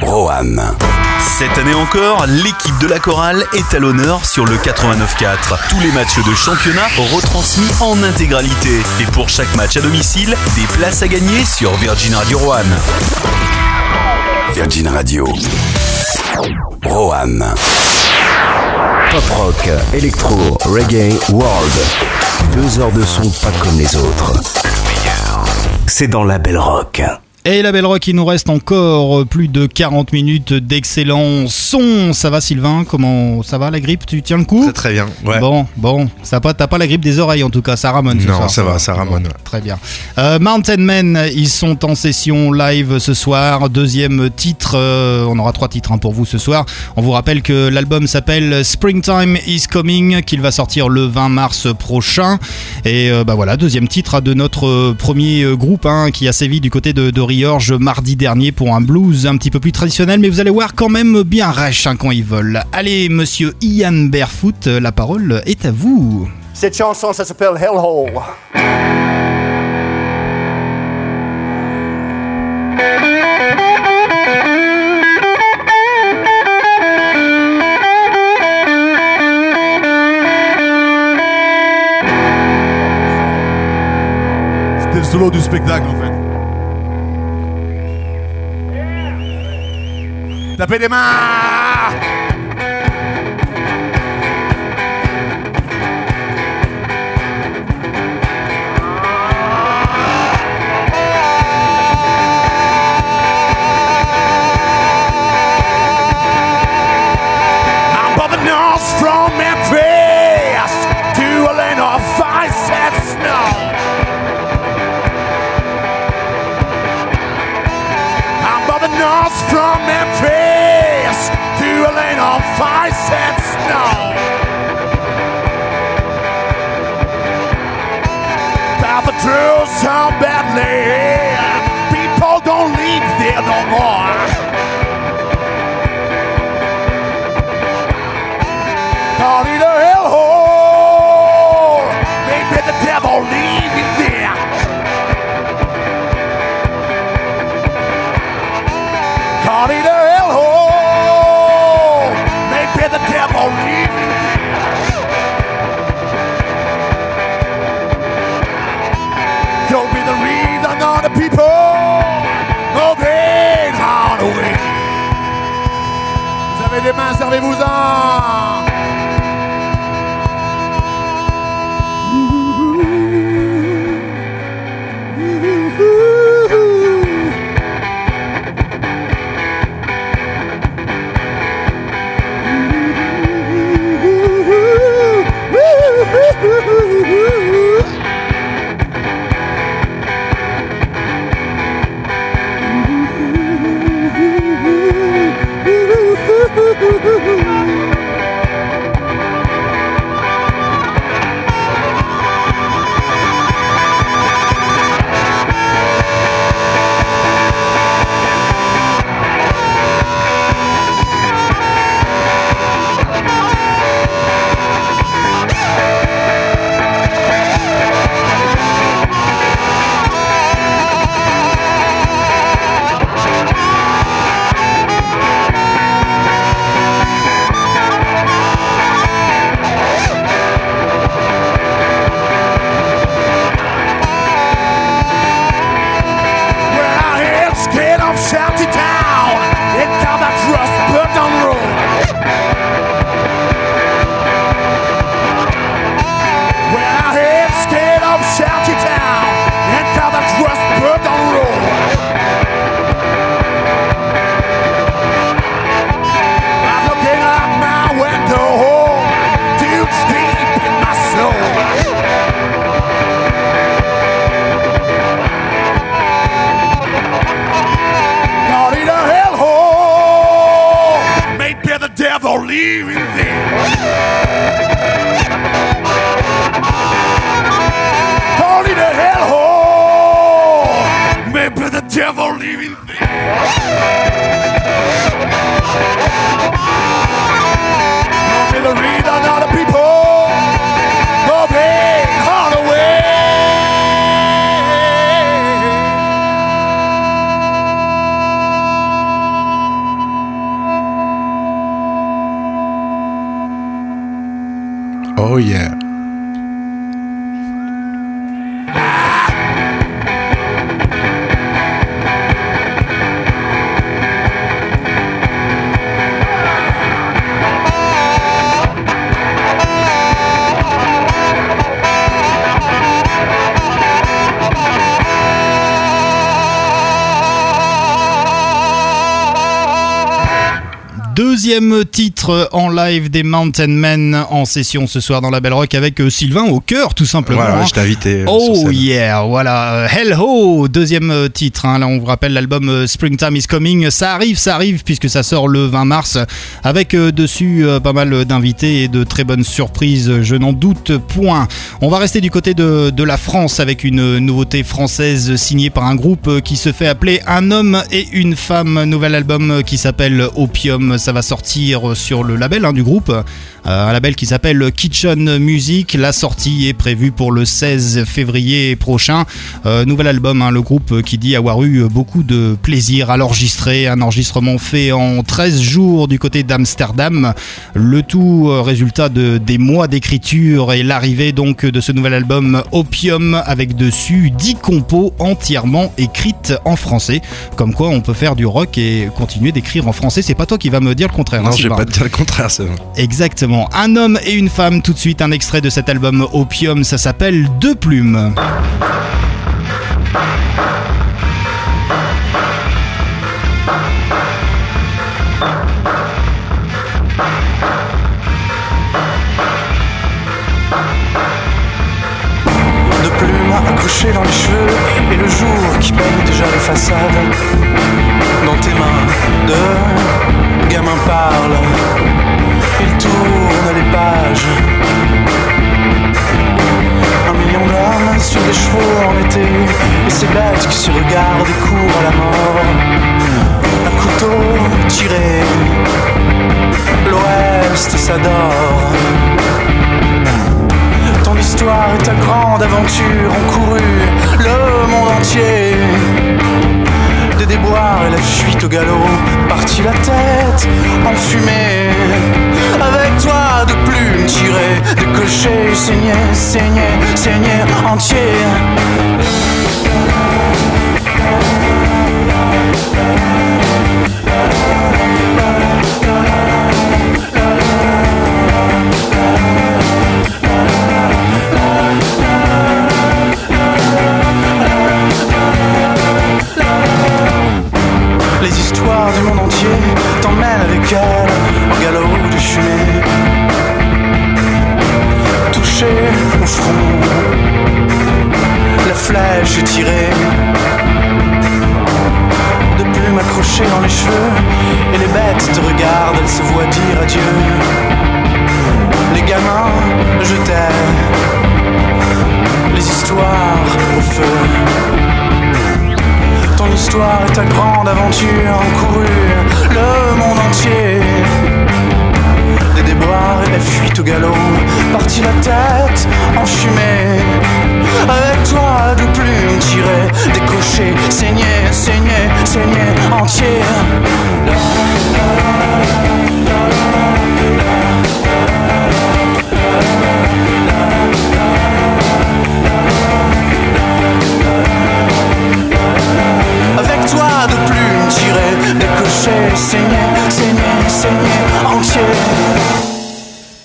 Rohan. Cette année encore, l'équipe de la chorale est à l'honneur sur le 89.4. Tous les matchs de championnat retransmis en intégralité. Et pour chaque match à domicile, des places à gagner sur Virgin Radio Rohan. Virgin Radio. Rohan. Pop rock, électro, reggae, world. Deux heures de son pas comme les autres. C'est dans la belle rock. Et la Belle Rock, il nous reste encore plus de 40 minutes d'excellent son. Ça va Sylvain? Comment ça va la grippe? Tu tiens le coup? Très très bien. Ouais. Bon, bon, ça pas, t'as pas la grippe des oreilles en tout cas, ça ramène. Non, soir, ça va, ça ramène. Bon, Très bien. Euh, Mountain Men, ils sont en session live ce soir. Deuxième titre, euh, on aura trois titres hein, pour vous ce soir. On vous rappelle que l'album s'appelle Springtime is Coming, qu'il va sortir le 20 mars prochain. Et euh, bah voilà, deuxième titre de notre premier groupe hein, qui a sévi du côté de, de Mardi dernier pour un blues un petit peu plus traditionnel, mais vous allez voir quand même bien rêche hein, quand ils volent. Allez, monsieur Ian Barefoot, la parole est à vous. Cette chanson, ça s'appelle Hellhole. C'était le solo du spectacle en fait. Tapez des says no. Sound badly. En live des Mountain Men en session ce soir dans la Belle Rock avec euh, Sylvain au cœur tout simplement. Voilà, je t'ai invité. euh, Oh yeah, voilà, euh, Hell Ho, deuxième titre. hein. Là, on vous rappelle l'album Springtime is Coming. Ça arrive, ça arrive puisque ça sort le 20 mars avec dessus pas mal d'invités et de très bonnes surprises. Je n'en doute point. On va rester du côté de, de la France avec une nouveauté française signée par un groupe qui se fait appeler Un homme et une femme. Nouvel album qui s'appelle Opium. Ça va sortir sur le label hein, du groupe. Euh, un label qui s'appelle Kitchen Music. La sortie est prévue pour le 16 février prochain. Euh, nouvel album, hein, le groupe qui dit avoir eu beaucoup de plaisir à l'enregistrer. Un enregistrement fait en 13 jours du côté d'Amsterdam. Le tout euh, résultat de des mois d'écriture et l'arrivée donc de ce nouvel album Opium avec dessus 10 compos entièrement écrites en français. Comme quoi on peut faire du rock et continuer d'écrire en français. C'est pas toi qui va me dire le contraire. Non, hein, je vais pas te dire le contraire, c'est vrai. Un homme et une femme, tout de suite un extrait de cet album Opium, ça s'appelle Deux plumes. de plumes accrochées dans les cheveux et le jour qui baigne déjà les façades. Dans tes mains, deux ils tournent les Un million d'hommes sur des chevaux en été et ces bêtes qui se regardent et courent à la mort. Un couteau tiré, l'ouest s'adore. Ton histoire et ta grande aventure ont couru le monde entier. Des déboires et la fuite au galop, parti la tête enfumée. Avec toi de plumes tirées, de cochers saignés, saignés, saignés entiers. Les histoires du monde entier t'emmènent avec elles en galop de fumée. Touché au front, la flèche est tirée. De plumes accrochées dans les cheveux, et les bêtes te regardent, elles se voient dire adieu. Les gamins jetaient les histoires au feu. Ton histoire et ta grande aventure ont couru le monde entier. Des déboires et la fuite au galop, parti la tête en fumée. Avec toi de plumes tirées, des cochers saignés, saignés, saignés entiers. Avec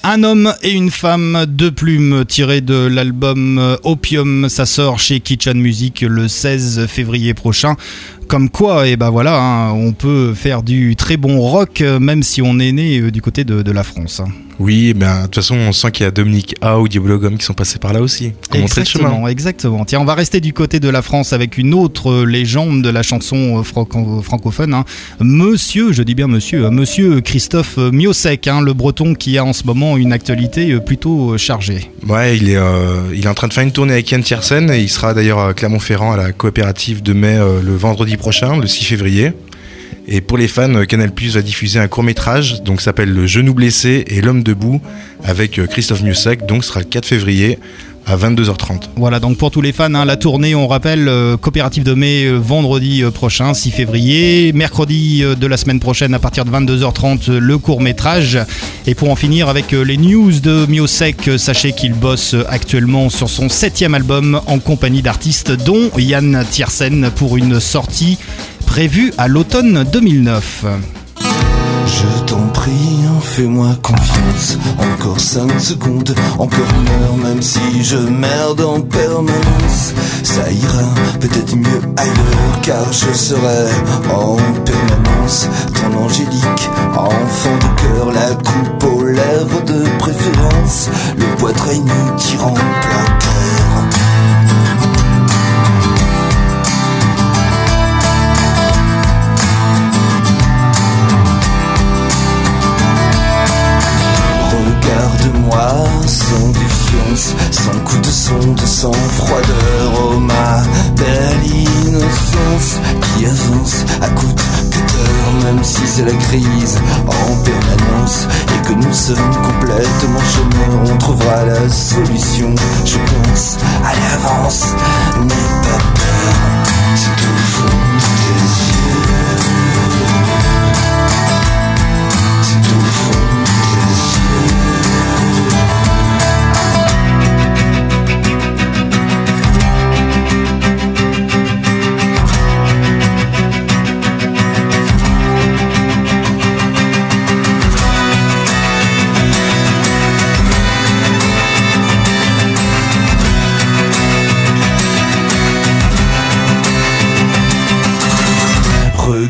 Un homme et une femme, deux plumes tirées de l'album Opium. Ça sort chez Kitchen Music le 16 février prochain. Comme quoi, et ben voilà, hein, on peut faire du très bon rock euh, même si on est né euh, du côté de, de la France. hein. Oui, ben, de toute façon, on sent qu'il y a Dominique A ou Diablo Gomme qui sont passés par là aussi. Exactement, exactement. Tiens, on va rester du côté de la France avec une autre euh, légende de la chanson franco- francophone. hein. Monsieur, je dis bien monsieur, monsieur Christophe Miosek, hein, le breton qui a en ce moment une actualité plutôt chargée. Ouais, il est, euh, il est en train de faire une tournée avec Yann Tiersen et il sera d'ailleurs à Clermont-Ferrand à la coopérative de mai euh, le vendredi prochain, le 6 février. Et pour les fans, euh, Canal Plus va diffuser un court métrage, donc s'appelle Le Genou blessé et l'homme debout avec euh, Christophe Miosek, donc sera le 4 février à 22h30. Voilà, donc pour tous les fans, hein, la tournée, on rappelle, euh, coopérative de mai, vendredi prochain, 6 février. Mercredi de la semaine prochaine, à partir de 22h30, euh, le court métrage. Et pour en finir avec les news de Miosek, euh, sachez qu'il bosse actuellement sur son septième album en compagnie d'artistes dont Yann Tiersen pour une sortie prévue à l'automne 2009. Je t'en prie, hein, fais-moi confiance. Encore 5 secondes, encore une heure, même si je merde en permanence. Ça ira peut-être mieux ailleurs, car je serai en permanence ton angélique, enfant de cœur, la coupe aux lèvres de préférence, le poitrainu tirant plein sans défiance, sans coup de sonde, sans froideur, oh ma belle innocence qui avance à coups de cœur, même si c'est la crise en permanence. Et que nous sommes complètement chômeurs, on trouvera la solution, je pense. Allez, avance, n'aie pas peur, c'est au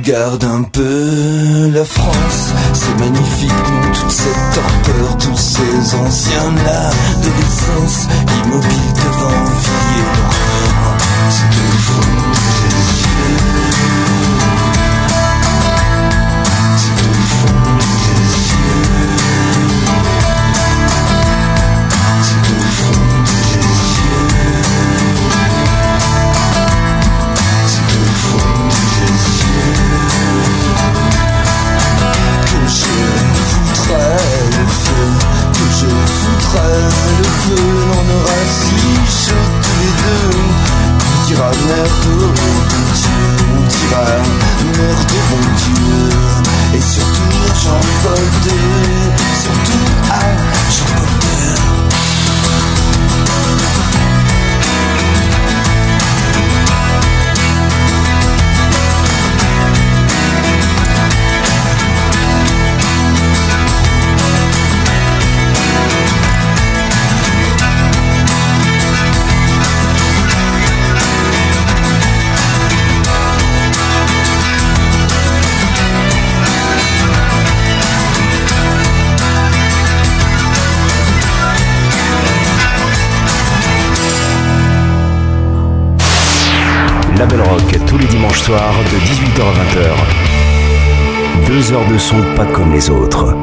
Regarde un peu la France, c'est magnifique, toute cette torpeur, tous ces anciens l'adolescence, immobiles devant 20h. Deux heures de son pas comme les autres.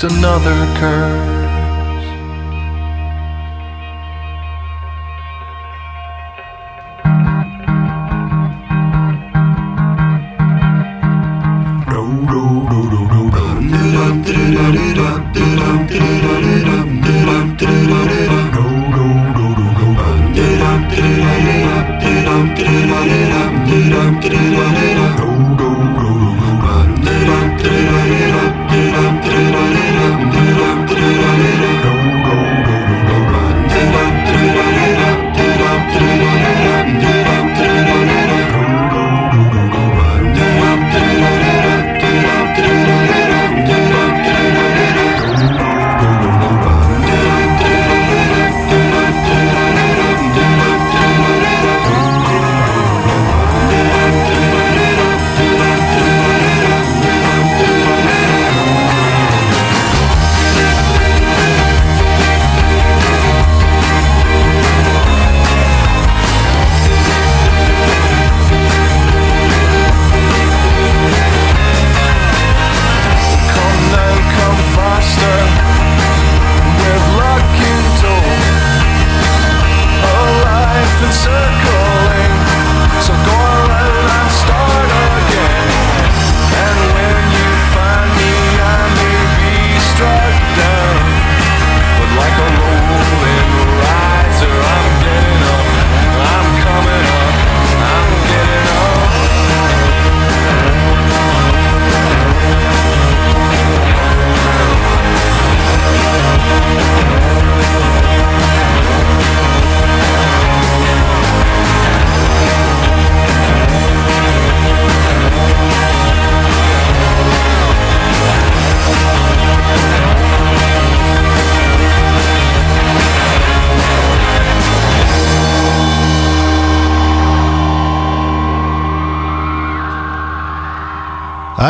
just another curve.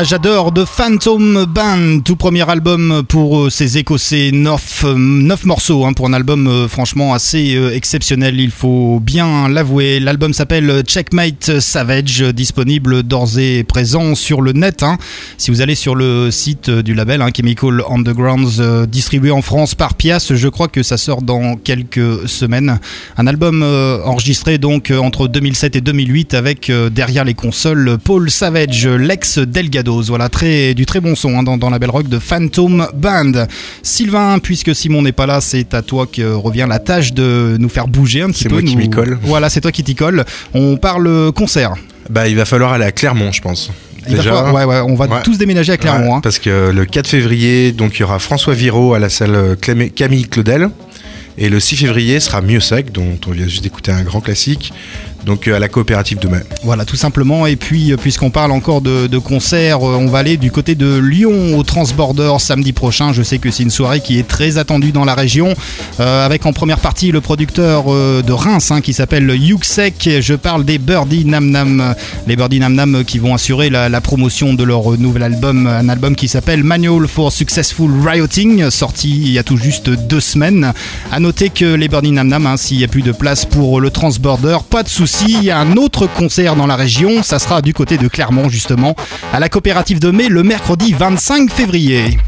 Ah, j'adore The Phantom Band, tout premier album pour euh, ces Écossais, 9, morceaux hein, pour un album euh, franchement assez euh, exceptionnel, il faut bien l'avouer. L'album s'appelle Checkmate Savage, euh, disponible d'ores et présent sur le net. hein. Si vous allez sur le site euh, du label hein, Chemical Undergrounds, euh, distribué en France par Pias, je crois que ça sort dans quelques semaines. Un album euh, enregistré donc euh, entre 2007 et 2008 avec euh, derrière les consoles Paul Savage, l'ex Voilà, très, du très bon son hein, dans, dans la belle rock de Phantom Band. Sylvain, puisque Simon n'est pas là, c'est à toi que revient la tâche de nous faire bouger un petit C'est peu. moi qui m'y colle. Voilà, c'est toi qui t'y colle. On parle concert. Bah, il va falloir aller à Clermont, je pense. Il va falloir- ouais, ouais, on va tous déménager à Clermont, hein. Parce que le 4 février, donc il y aura François Viraud à la salle Clémé- Camille Claudel. Et le 6 février sera Mieux Sec, dont on vient juste d'écouter un grand classique. Donc euh, à la coopérative de mai. Voilà, tout simplement. Et puis, euh, puisqu'on parle encore de, de concerts, euh, on va aller du côté de Lyon au Transborder samedi prochain. Je sais que c'est une soirée qui est très attendue dans la région, avec en première partie le producteur de Reims hein, qui s'appelle Yuxek. Je parle des Birdie Nam Nam, les Birdie Nam Nam qui vont assurer la, promotion de leur nouvel album, un album qui s'appelle Manual for Successful Rioting, sorti il y a tout juste deux semaines. À noter que les Birdie Nam Nam, hein, s'il n'y a plus de place pour le Transborder, pas de souci, il y a un autre concert dans la région, ça sera du côté de Clermont justement, à la coopérative de mai le mercredi 25 février.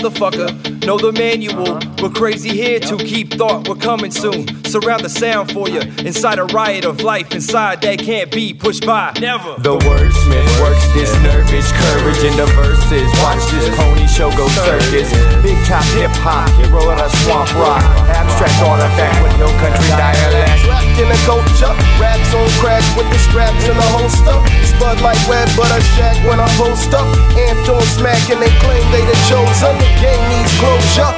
Motherfucker, know the manual. We're crazy here to keep thought, we're coming soon. Surround the sound for you. Inside a riot of life, inside that can't be pushed by. Never. The wordsmith works this nervous courage in the verses. Watch this pony show go circus. Big top hip hop, hero of the swamp rock. Abstract artifact with no country dialect. Trapped in a culture, raps on crack with the straps and the holster. Spud like red butter shack when I post up. Amped on smack and they claim they the chosen. The game needs closure.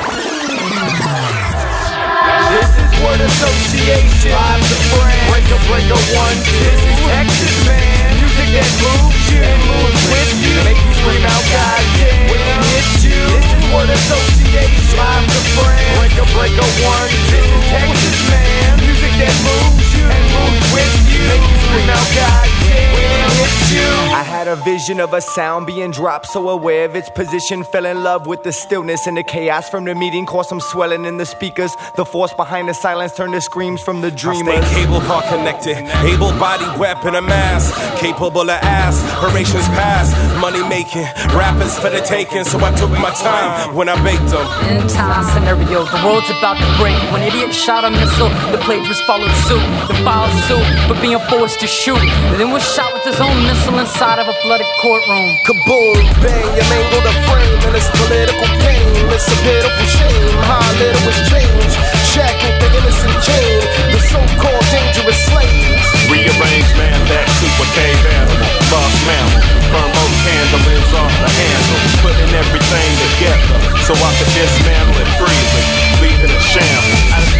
This is Word Association. Live to friends. Break a break a one. This is Texas man. Music that moves you and moves with you. Make you scream out, God damn. When it hits you. This is Word Association. Live to friends. Break a break a one. This is Texas man. Music that moves you and moves with you. Make you scream out, God damn. When it hits you. I had a vision of a sound being dropped, so aware of its position. Fell in love with the stillness and the chaos from the meeting. Caused some swelling in the speakers. The force behind the silence turned to screams from the dreamers. Stay cable car connected, able body weapon a mass, capable of aspirations past, money making, rappers for the taking. So I took my time when I baked them. In time scenario, the world's about to break. When idiot shot a missile, the plagiarist followed suit. The filed suit but being forced to shoot. And then was was shot with his own missile inside of a flooded courtroom. Kaboom, bang, you mangled the frame, and it's political game. It's a pitiful shame, how little has changed. Shackled the innocent chain, the so-called dangerous slaves. Rearrange, man, that super cave animal, lost mammal. Burn candle candles off the handle, putting everything together so I could dismantle it freely a sham. Out of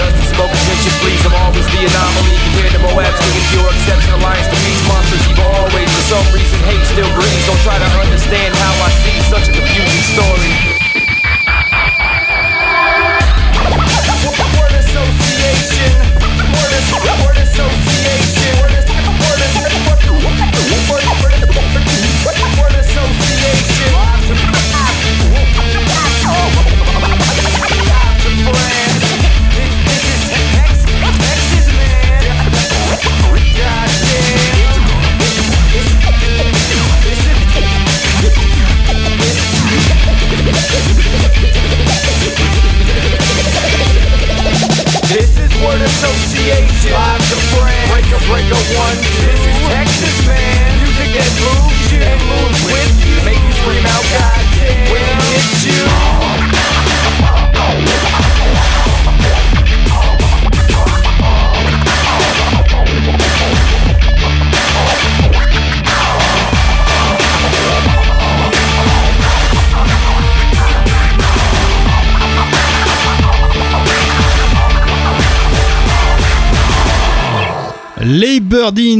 please. I'm always the anomaly compared to Moab's king. Your exception alliance to these monsters always, for some reason, hate still breeds. Don't try to understand how I see such a confusing story. Word association. Word word association. Word as- word as- word- word- word- word association.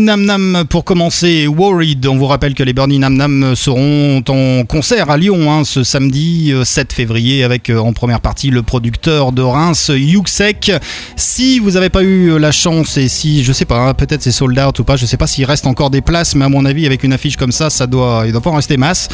Nam Nam pour commencer, Worried. On vous rappelle que les Birdie Nam Nam seront en concert à Lyon hein, ce samedi euh, 7 février avec euh, en première partie le producteur de Reims, Yuxek. Si vous n'avez pas eu la chance et si, je sais pas, hein, peut-être c'est sold out ou pas, je sais pas s'il reste encore des places, mais à mon avis, avec une affiche comme ça, ça doit, il doit pas en rester masse.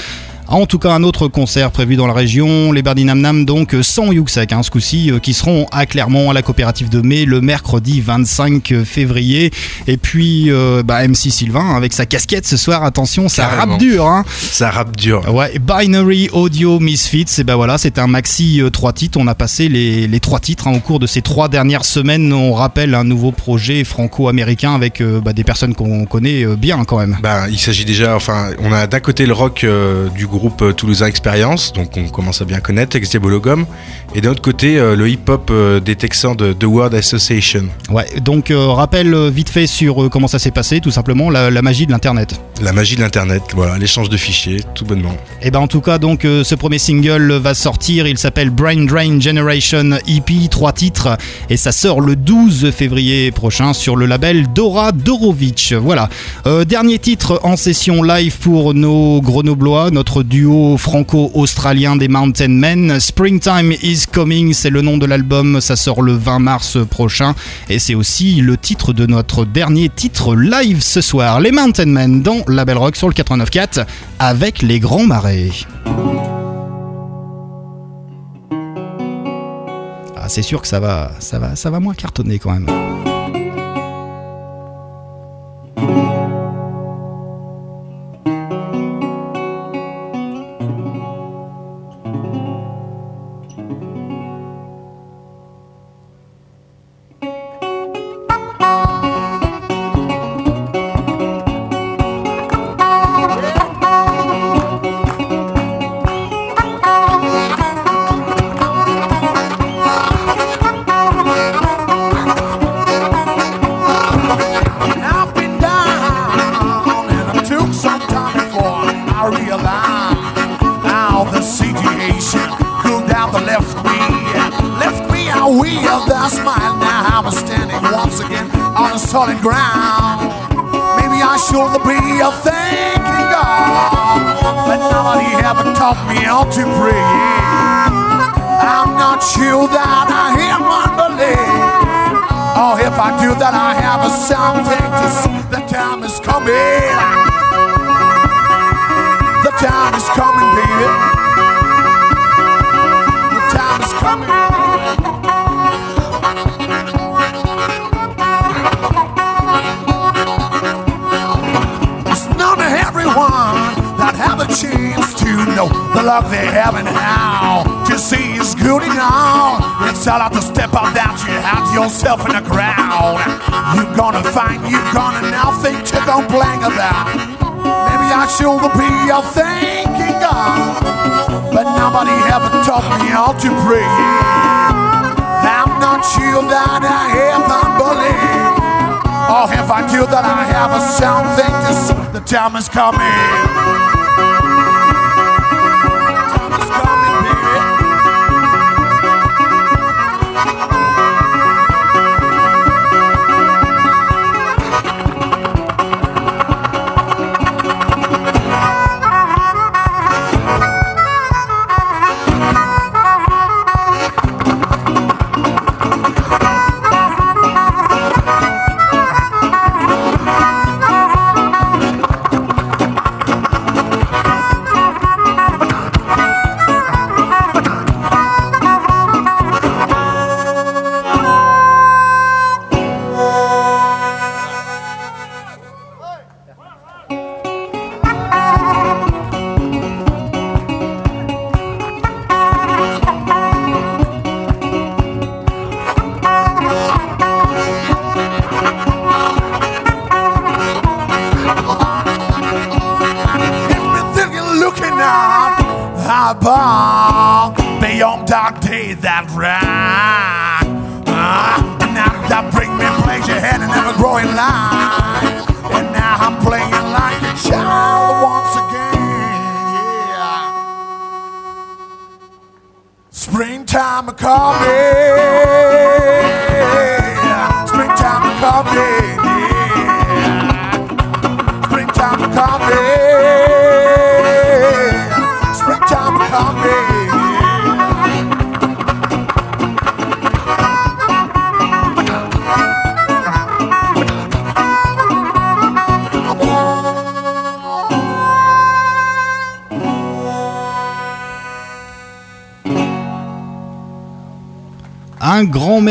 En tout cas, un autre concert prévu dans la région, les Birdie Nam Nam, donc euh, sans Yuxek, hein, ce coup-ci, euh, qui seront à Clermont, à la coopérative de mai, le mercredi 25 février. Et puis, euh, bah, MC Sylvain, avec sa casquette ce soir, attention, ça Carrément. rappe dur. Hein. Ça rappe dur. Ouais, Binary Audio Misfits, et ben voilà, c'est un maxi euh, trois titres. On a passé les, les trois titres hein, au cours de ces trois dernières semaines. On rappelle un nouveau projet franco-américain avec euh, bah, des personnes qu'on connaît bien quand même. Bah, il s'agit déjà, enfin, on a d'un côté le rock euh, du groupe euh, toulousain Experience, donc on commence à bien connaître, Ex Diabologum, et d'un autre côté euh, le hip-hop euh, des Texans de The Word Association. Ouais, donc euh, rappel vite fait sur comment ça s'est passé, tout simplement, la, la magie de l'internet. La magie de l'internet, voilà, l'échange de fichiers, tout bonnement. Et ben en tout cas, donc euh, ce premier single va sortir. Il s'appelle Brain Drain Generation EP, trois titres, et ça sort le 12 février prochain sur le label Dora Dorovic. Voilà. Euh, dernier titre en session live pour nos Grenoblois, notre duo franco-australien des Mountain Men. Springtime is coming, c'est le nom de l'album. Ça sort le 20 mars prochain, et c'est aussi le titre de notre dernier titre live ce soir. Les Mountain Men dans Label Rock sur le 89.4 avec les grands marais. Ah, c'est sûr que ça va, ça va, ça va moins cartonner quand même. That, I have a to say. The time is coming. The time is coming, baby. The time is coming. It's not everyone that have a chance to know the love they have and how see is good enough. It's all out to step out that you had yourself in the crowd. You're gonna find you're gonna nothing to complain about. Maybe I should be a thanking God, but nobody ever taught me how to pray. I'm not sure that I ever believe. or if I do that, I have a something to say. The time is coming.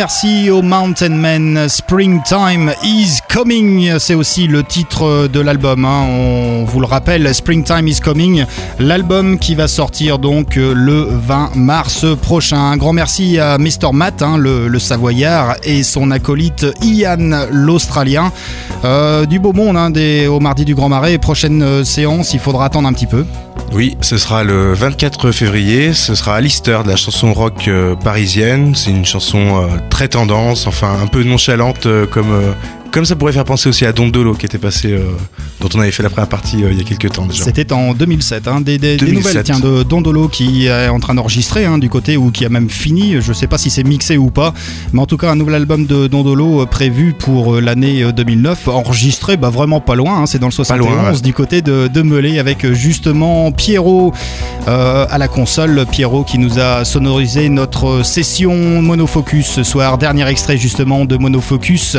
Merci aux Mountain Men. Springtime is coming. C'est aussi le titre de l'album. hein. On vous le rappelle, Springtime is coming. L'album qui va sortir donc le 20 mars prochain. Un grand merci à Mr. Matt, hein, le, le Savoyard, et son acolyte Ian, l'Australien. Euh, du beau monde hein, des, au mardi du Grand Marais. Prochaine euh, séance, il faudra attendre un petit peu. Oui, ce sera le 24 février. Ce sera à Lister de la chanson rock euh, parisienne. C'est une chanson euh, très tendance, enfin un peu nonchalante, euh, comme comme ça pourrait faire penser aussi à Don Dolo qui était passé, dont on avait fait la première partie euh, il y a quelques temps déjà. C'était en 2007. hein. Des, des- des 2007. nouvelles tiens, de Dondolo qui est en train d'enregistrer hein, du côté ou qui a même fini. Je sais pas si c'est mixé ou pas. Mais en tout cas, un nouvel album de Dondolo euh, prévu pour euh, l'année euh, 2009. Enregistré bah, vraiment pas loin. hein. C'est dans le 71 loin, ouais. du côté de, de Melay avec justement Pierrot euh, à la console. Pierrot qui nous a sonorisé notre session Monofocus ce soir. Dernier extrait justement de Monofocus.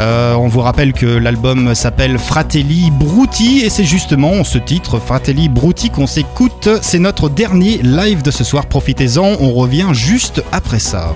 Euh, on vous rappelle que l'album s'appelle Fratelli Brutti et c'est justement ce titre, Fratelli Brutti, qu'on s'écoute. C'est notre dernier live de ce soir. Profitez-en, on revient juste après ça.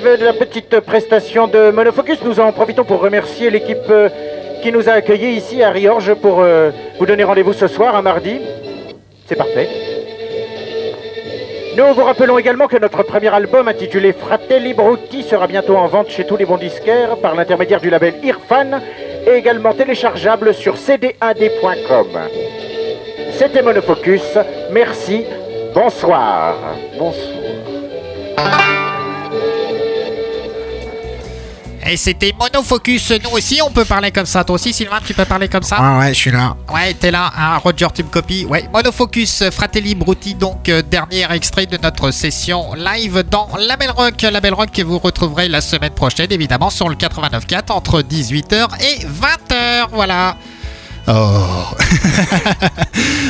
Ainsi s'achève la petite prestation de Monofocus. Nous en profitons pour remercier l'équipe euh, qui nous a accueillis ici à Riorges pour euh, vous donner rendez-vous ce soir, un mardi. C'est parfait. Nous vous rappelons également que notre premier album intitulé Fratelli Brutti sera bientôt en vente chez tous les bons disquaires par l'intermédiaire du label Irfan et également téléchargeable sur cd1d.com. C'était Monofocus. Merci. Bonsoir. Bonsoir. Et c'était Monofocus, nous aussi on peut parler comme ça. Toi aussi Sylvain, tu peux parler comme ça? Ah ouais, je suis là. Ouais, t'es là, hein, Roger, tu me copies. Ouais, Monofocus, Fratelli Brutti, donc euh, dernier extrait de notre session live dans Label Rock. Label Rock que vous retrouverez la semaine prochaine, évidemment, sur le 89.4 entre 18h et 20h. Voilà. Oh.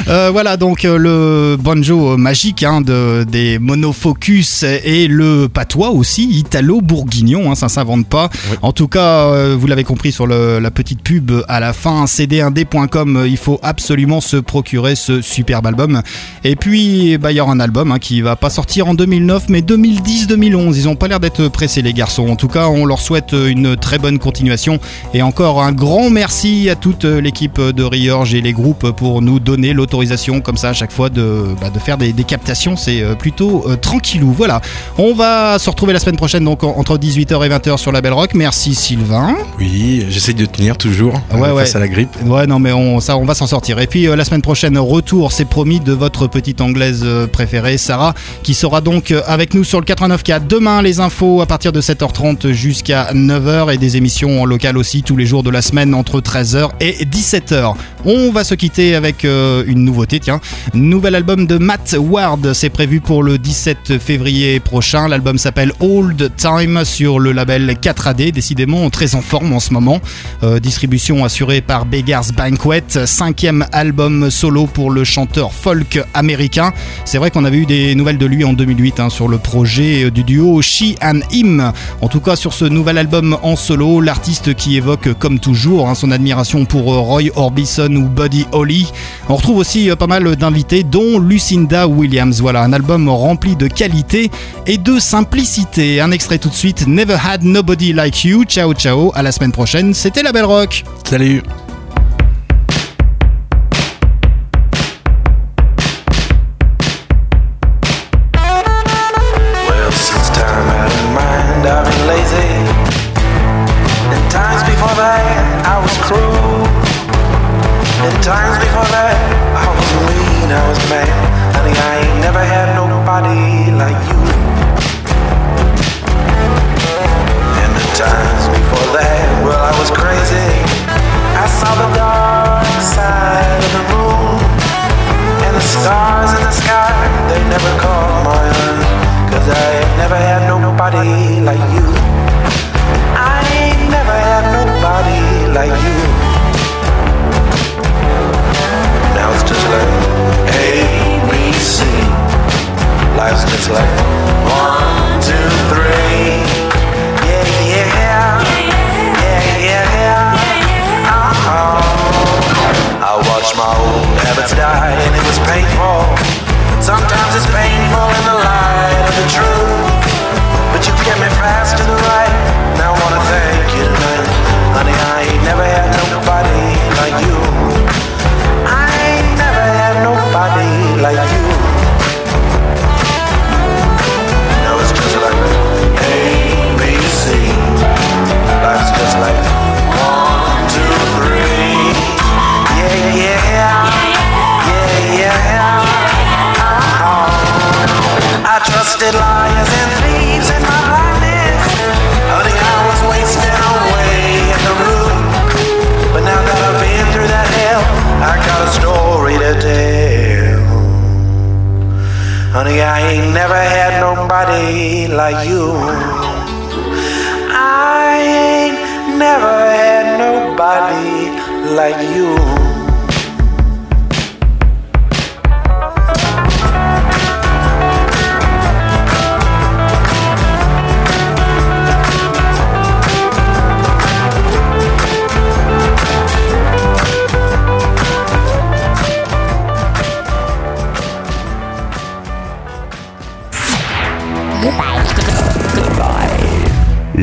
Euh, voilà donc euh, le banjo magique hein, de, des monofocus et le patois aussi italo-bourguignon, hein, ça s'invente pas. En tout cas, euh, vous l'avez compris sur le- la petite pub à la fin, cd1d.com, euh, il faut absolument se procurer ce superbe album. Et puis, bah, il y aura un album hein, qui va pas sortir en 2009, mais 2010-2011. Ils ont pas l'air d'être pressés les garçons. En tout cas, on leur souhaite une très bonne continuation. Et encore un grand merci à toute l'équipe de Riorge et les groupes pour nous donner l'autorisation comme ça à chaque fois de, bah, de faire des, des captations. C'est euh, plutôt euh, tranquillou. Voilà. On va se retrouver la semaine prochaine donc en- entre 18h et 20h sur la Belle Rock. Merci Sylvain. Oui, j'essaie de tenir toujours Ouais, euh, ouais. face à la grippe. Ouais, non, mais on, ça, on va s'en sortir. Et puis euh, la semaine prochaine, retour, c'est promis, de votre petite anglaise préférée, Sarah, qui sera donc avec nous sur le 89K. Demain, les infos à partir de 7h30 jusqu'à 9h et des émissions en local aussi tous les jours de la semaine entre 13h et 17h. On va se quitter avec euh, une nouveauté, tiens. Nouvel album de Matt Ward, c'est prévu pour le 17 février prochain. L'album s'appelle Old Time sur le label 4AD, décidément très en forme en ce moment. Euh, distribution assurée par Beggars Banquet, cinquième album solo pour le chanteur folk américain. C'est vrai qu'on avait eu des nouvelles de lui en 2008 hein, sur le projet euh, du duo She and Him. En tout cas, sur ce nouvel album en solo, l'artiste qui évoque comme toujours hein, son admiration pour Roy Orbison ou Buddy Holly. On retrouve aussi euh, pas mal d'invités, dont Lucinda Williams. Voilà, un album rempli de qualité et de simplicité. Un extrait tout de suite, Never Had Nobody Like You. Ciao ciao, à la semaine prochaine. C'était la Belle Rock. Salut.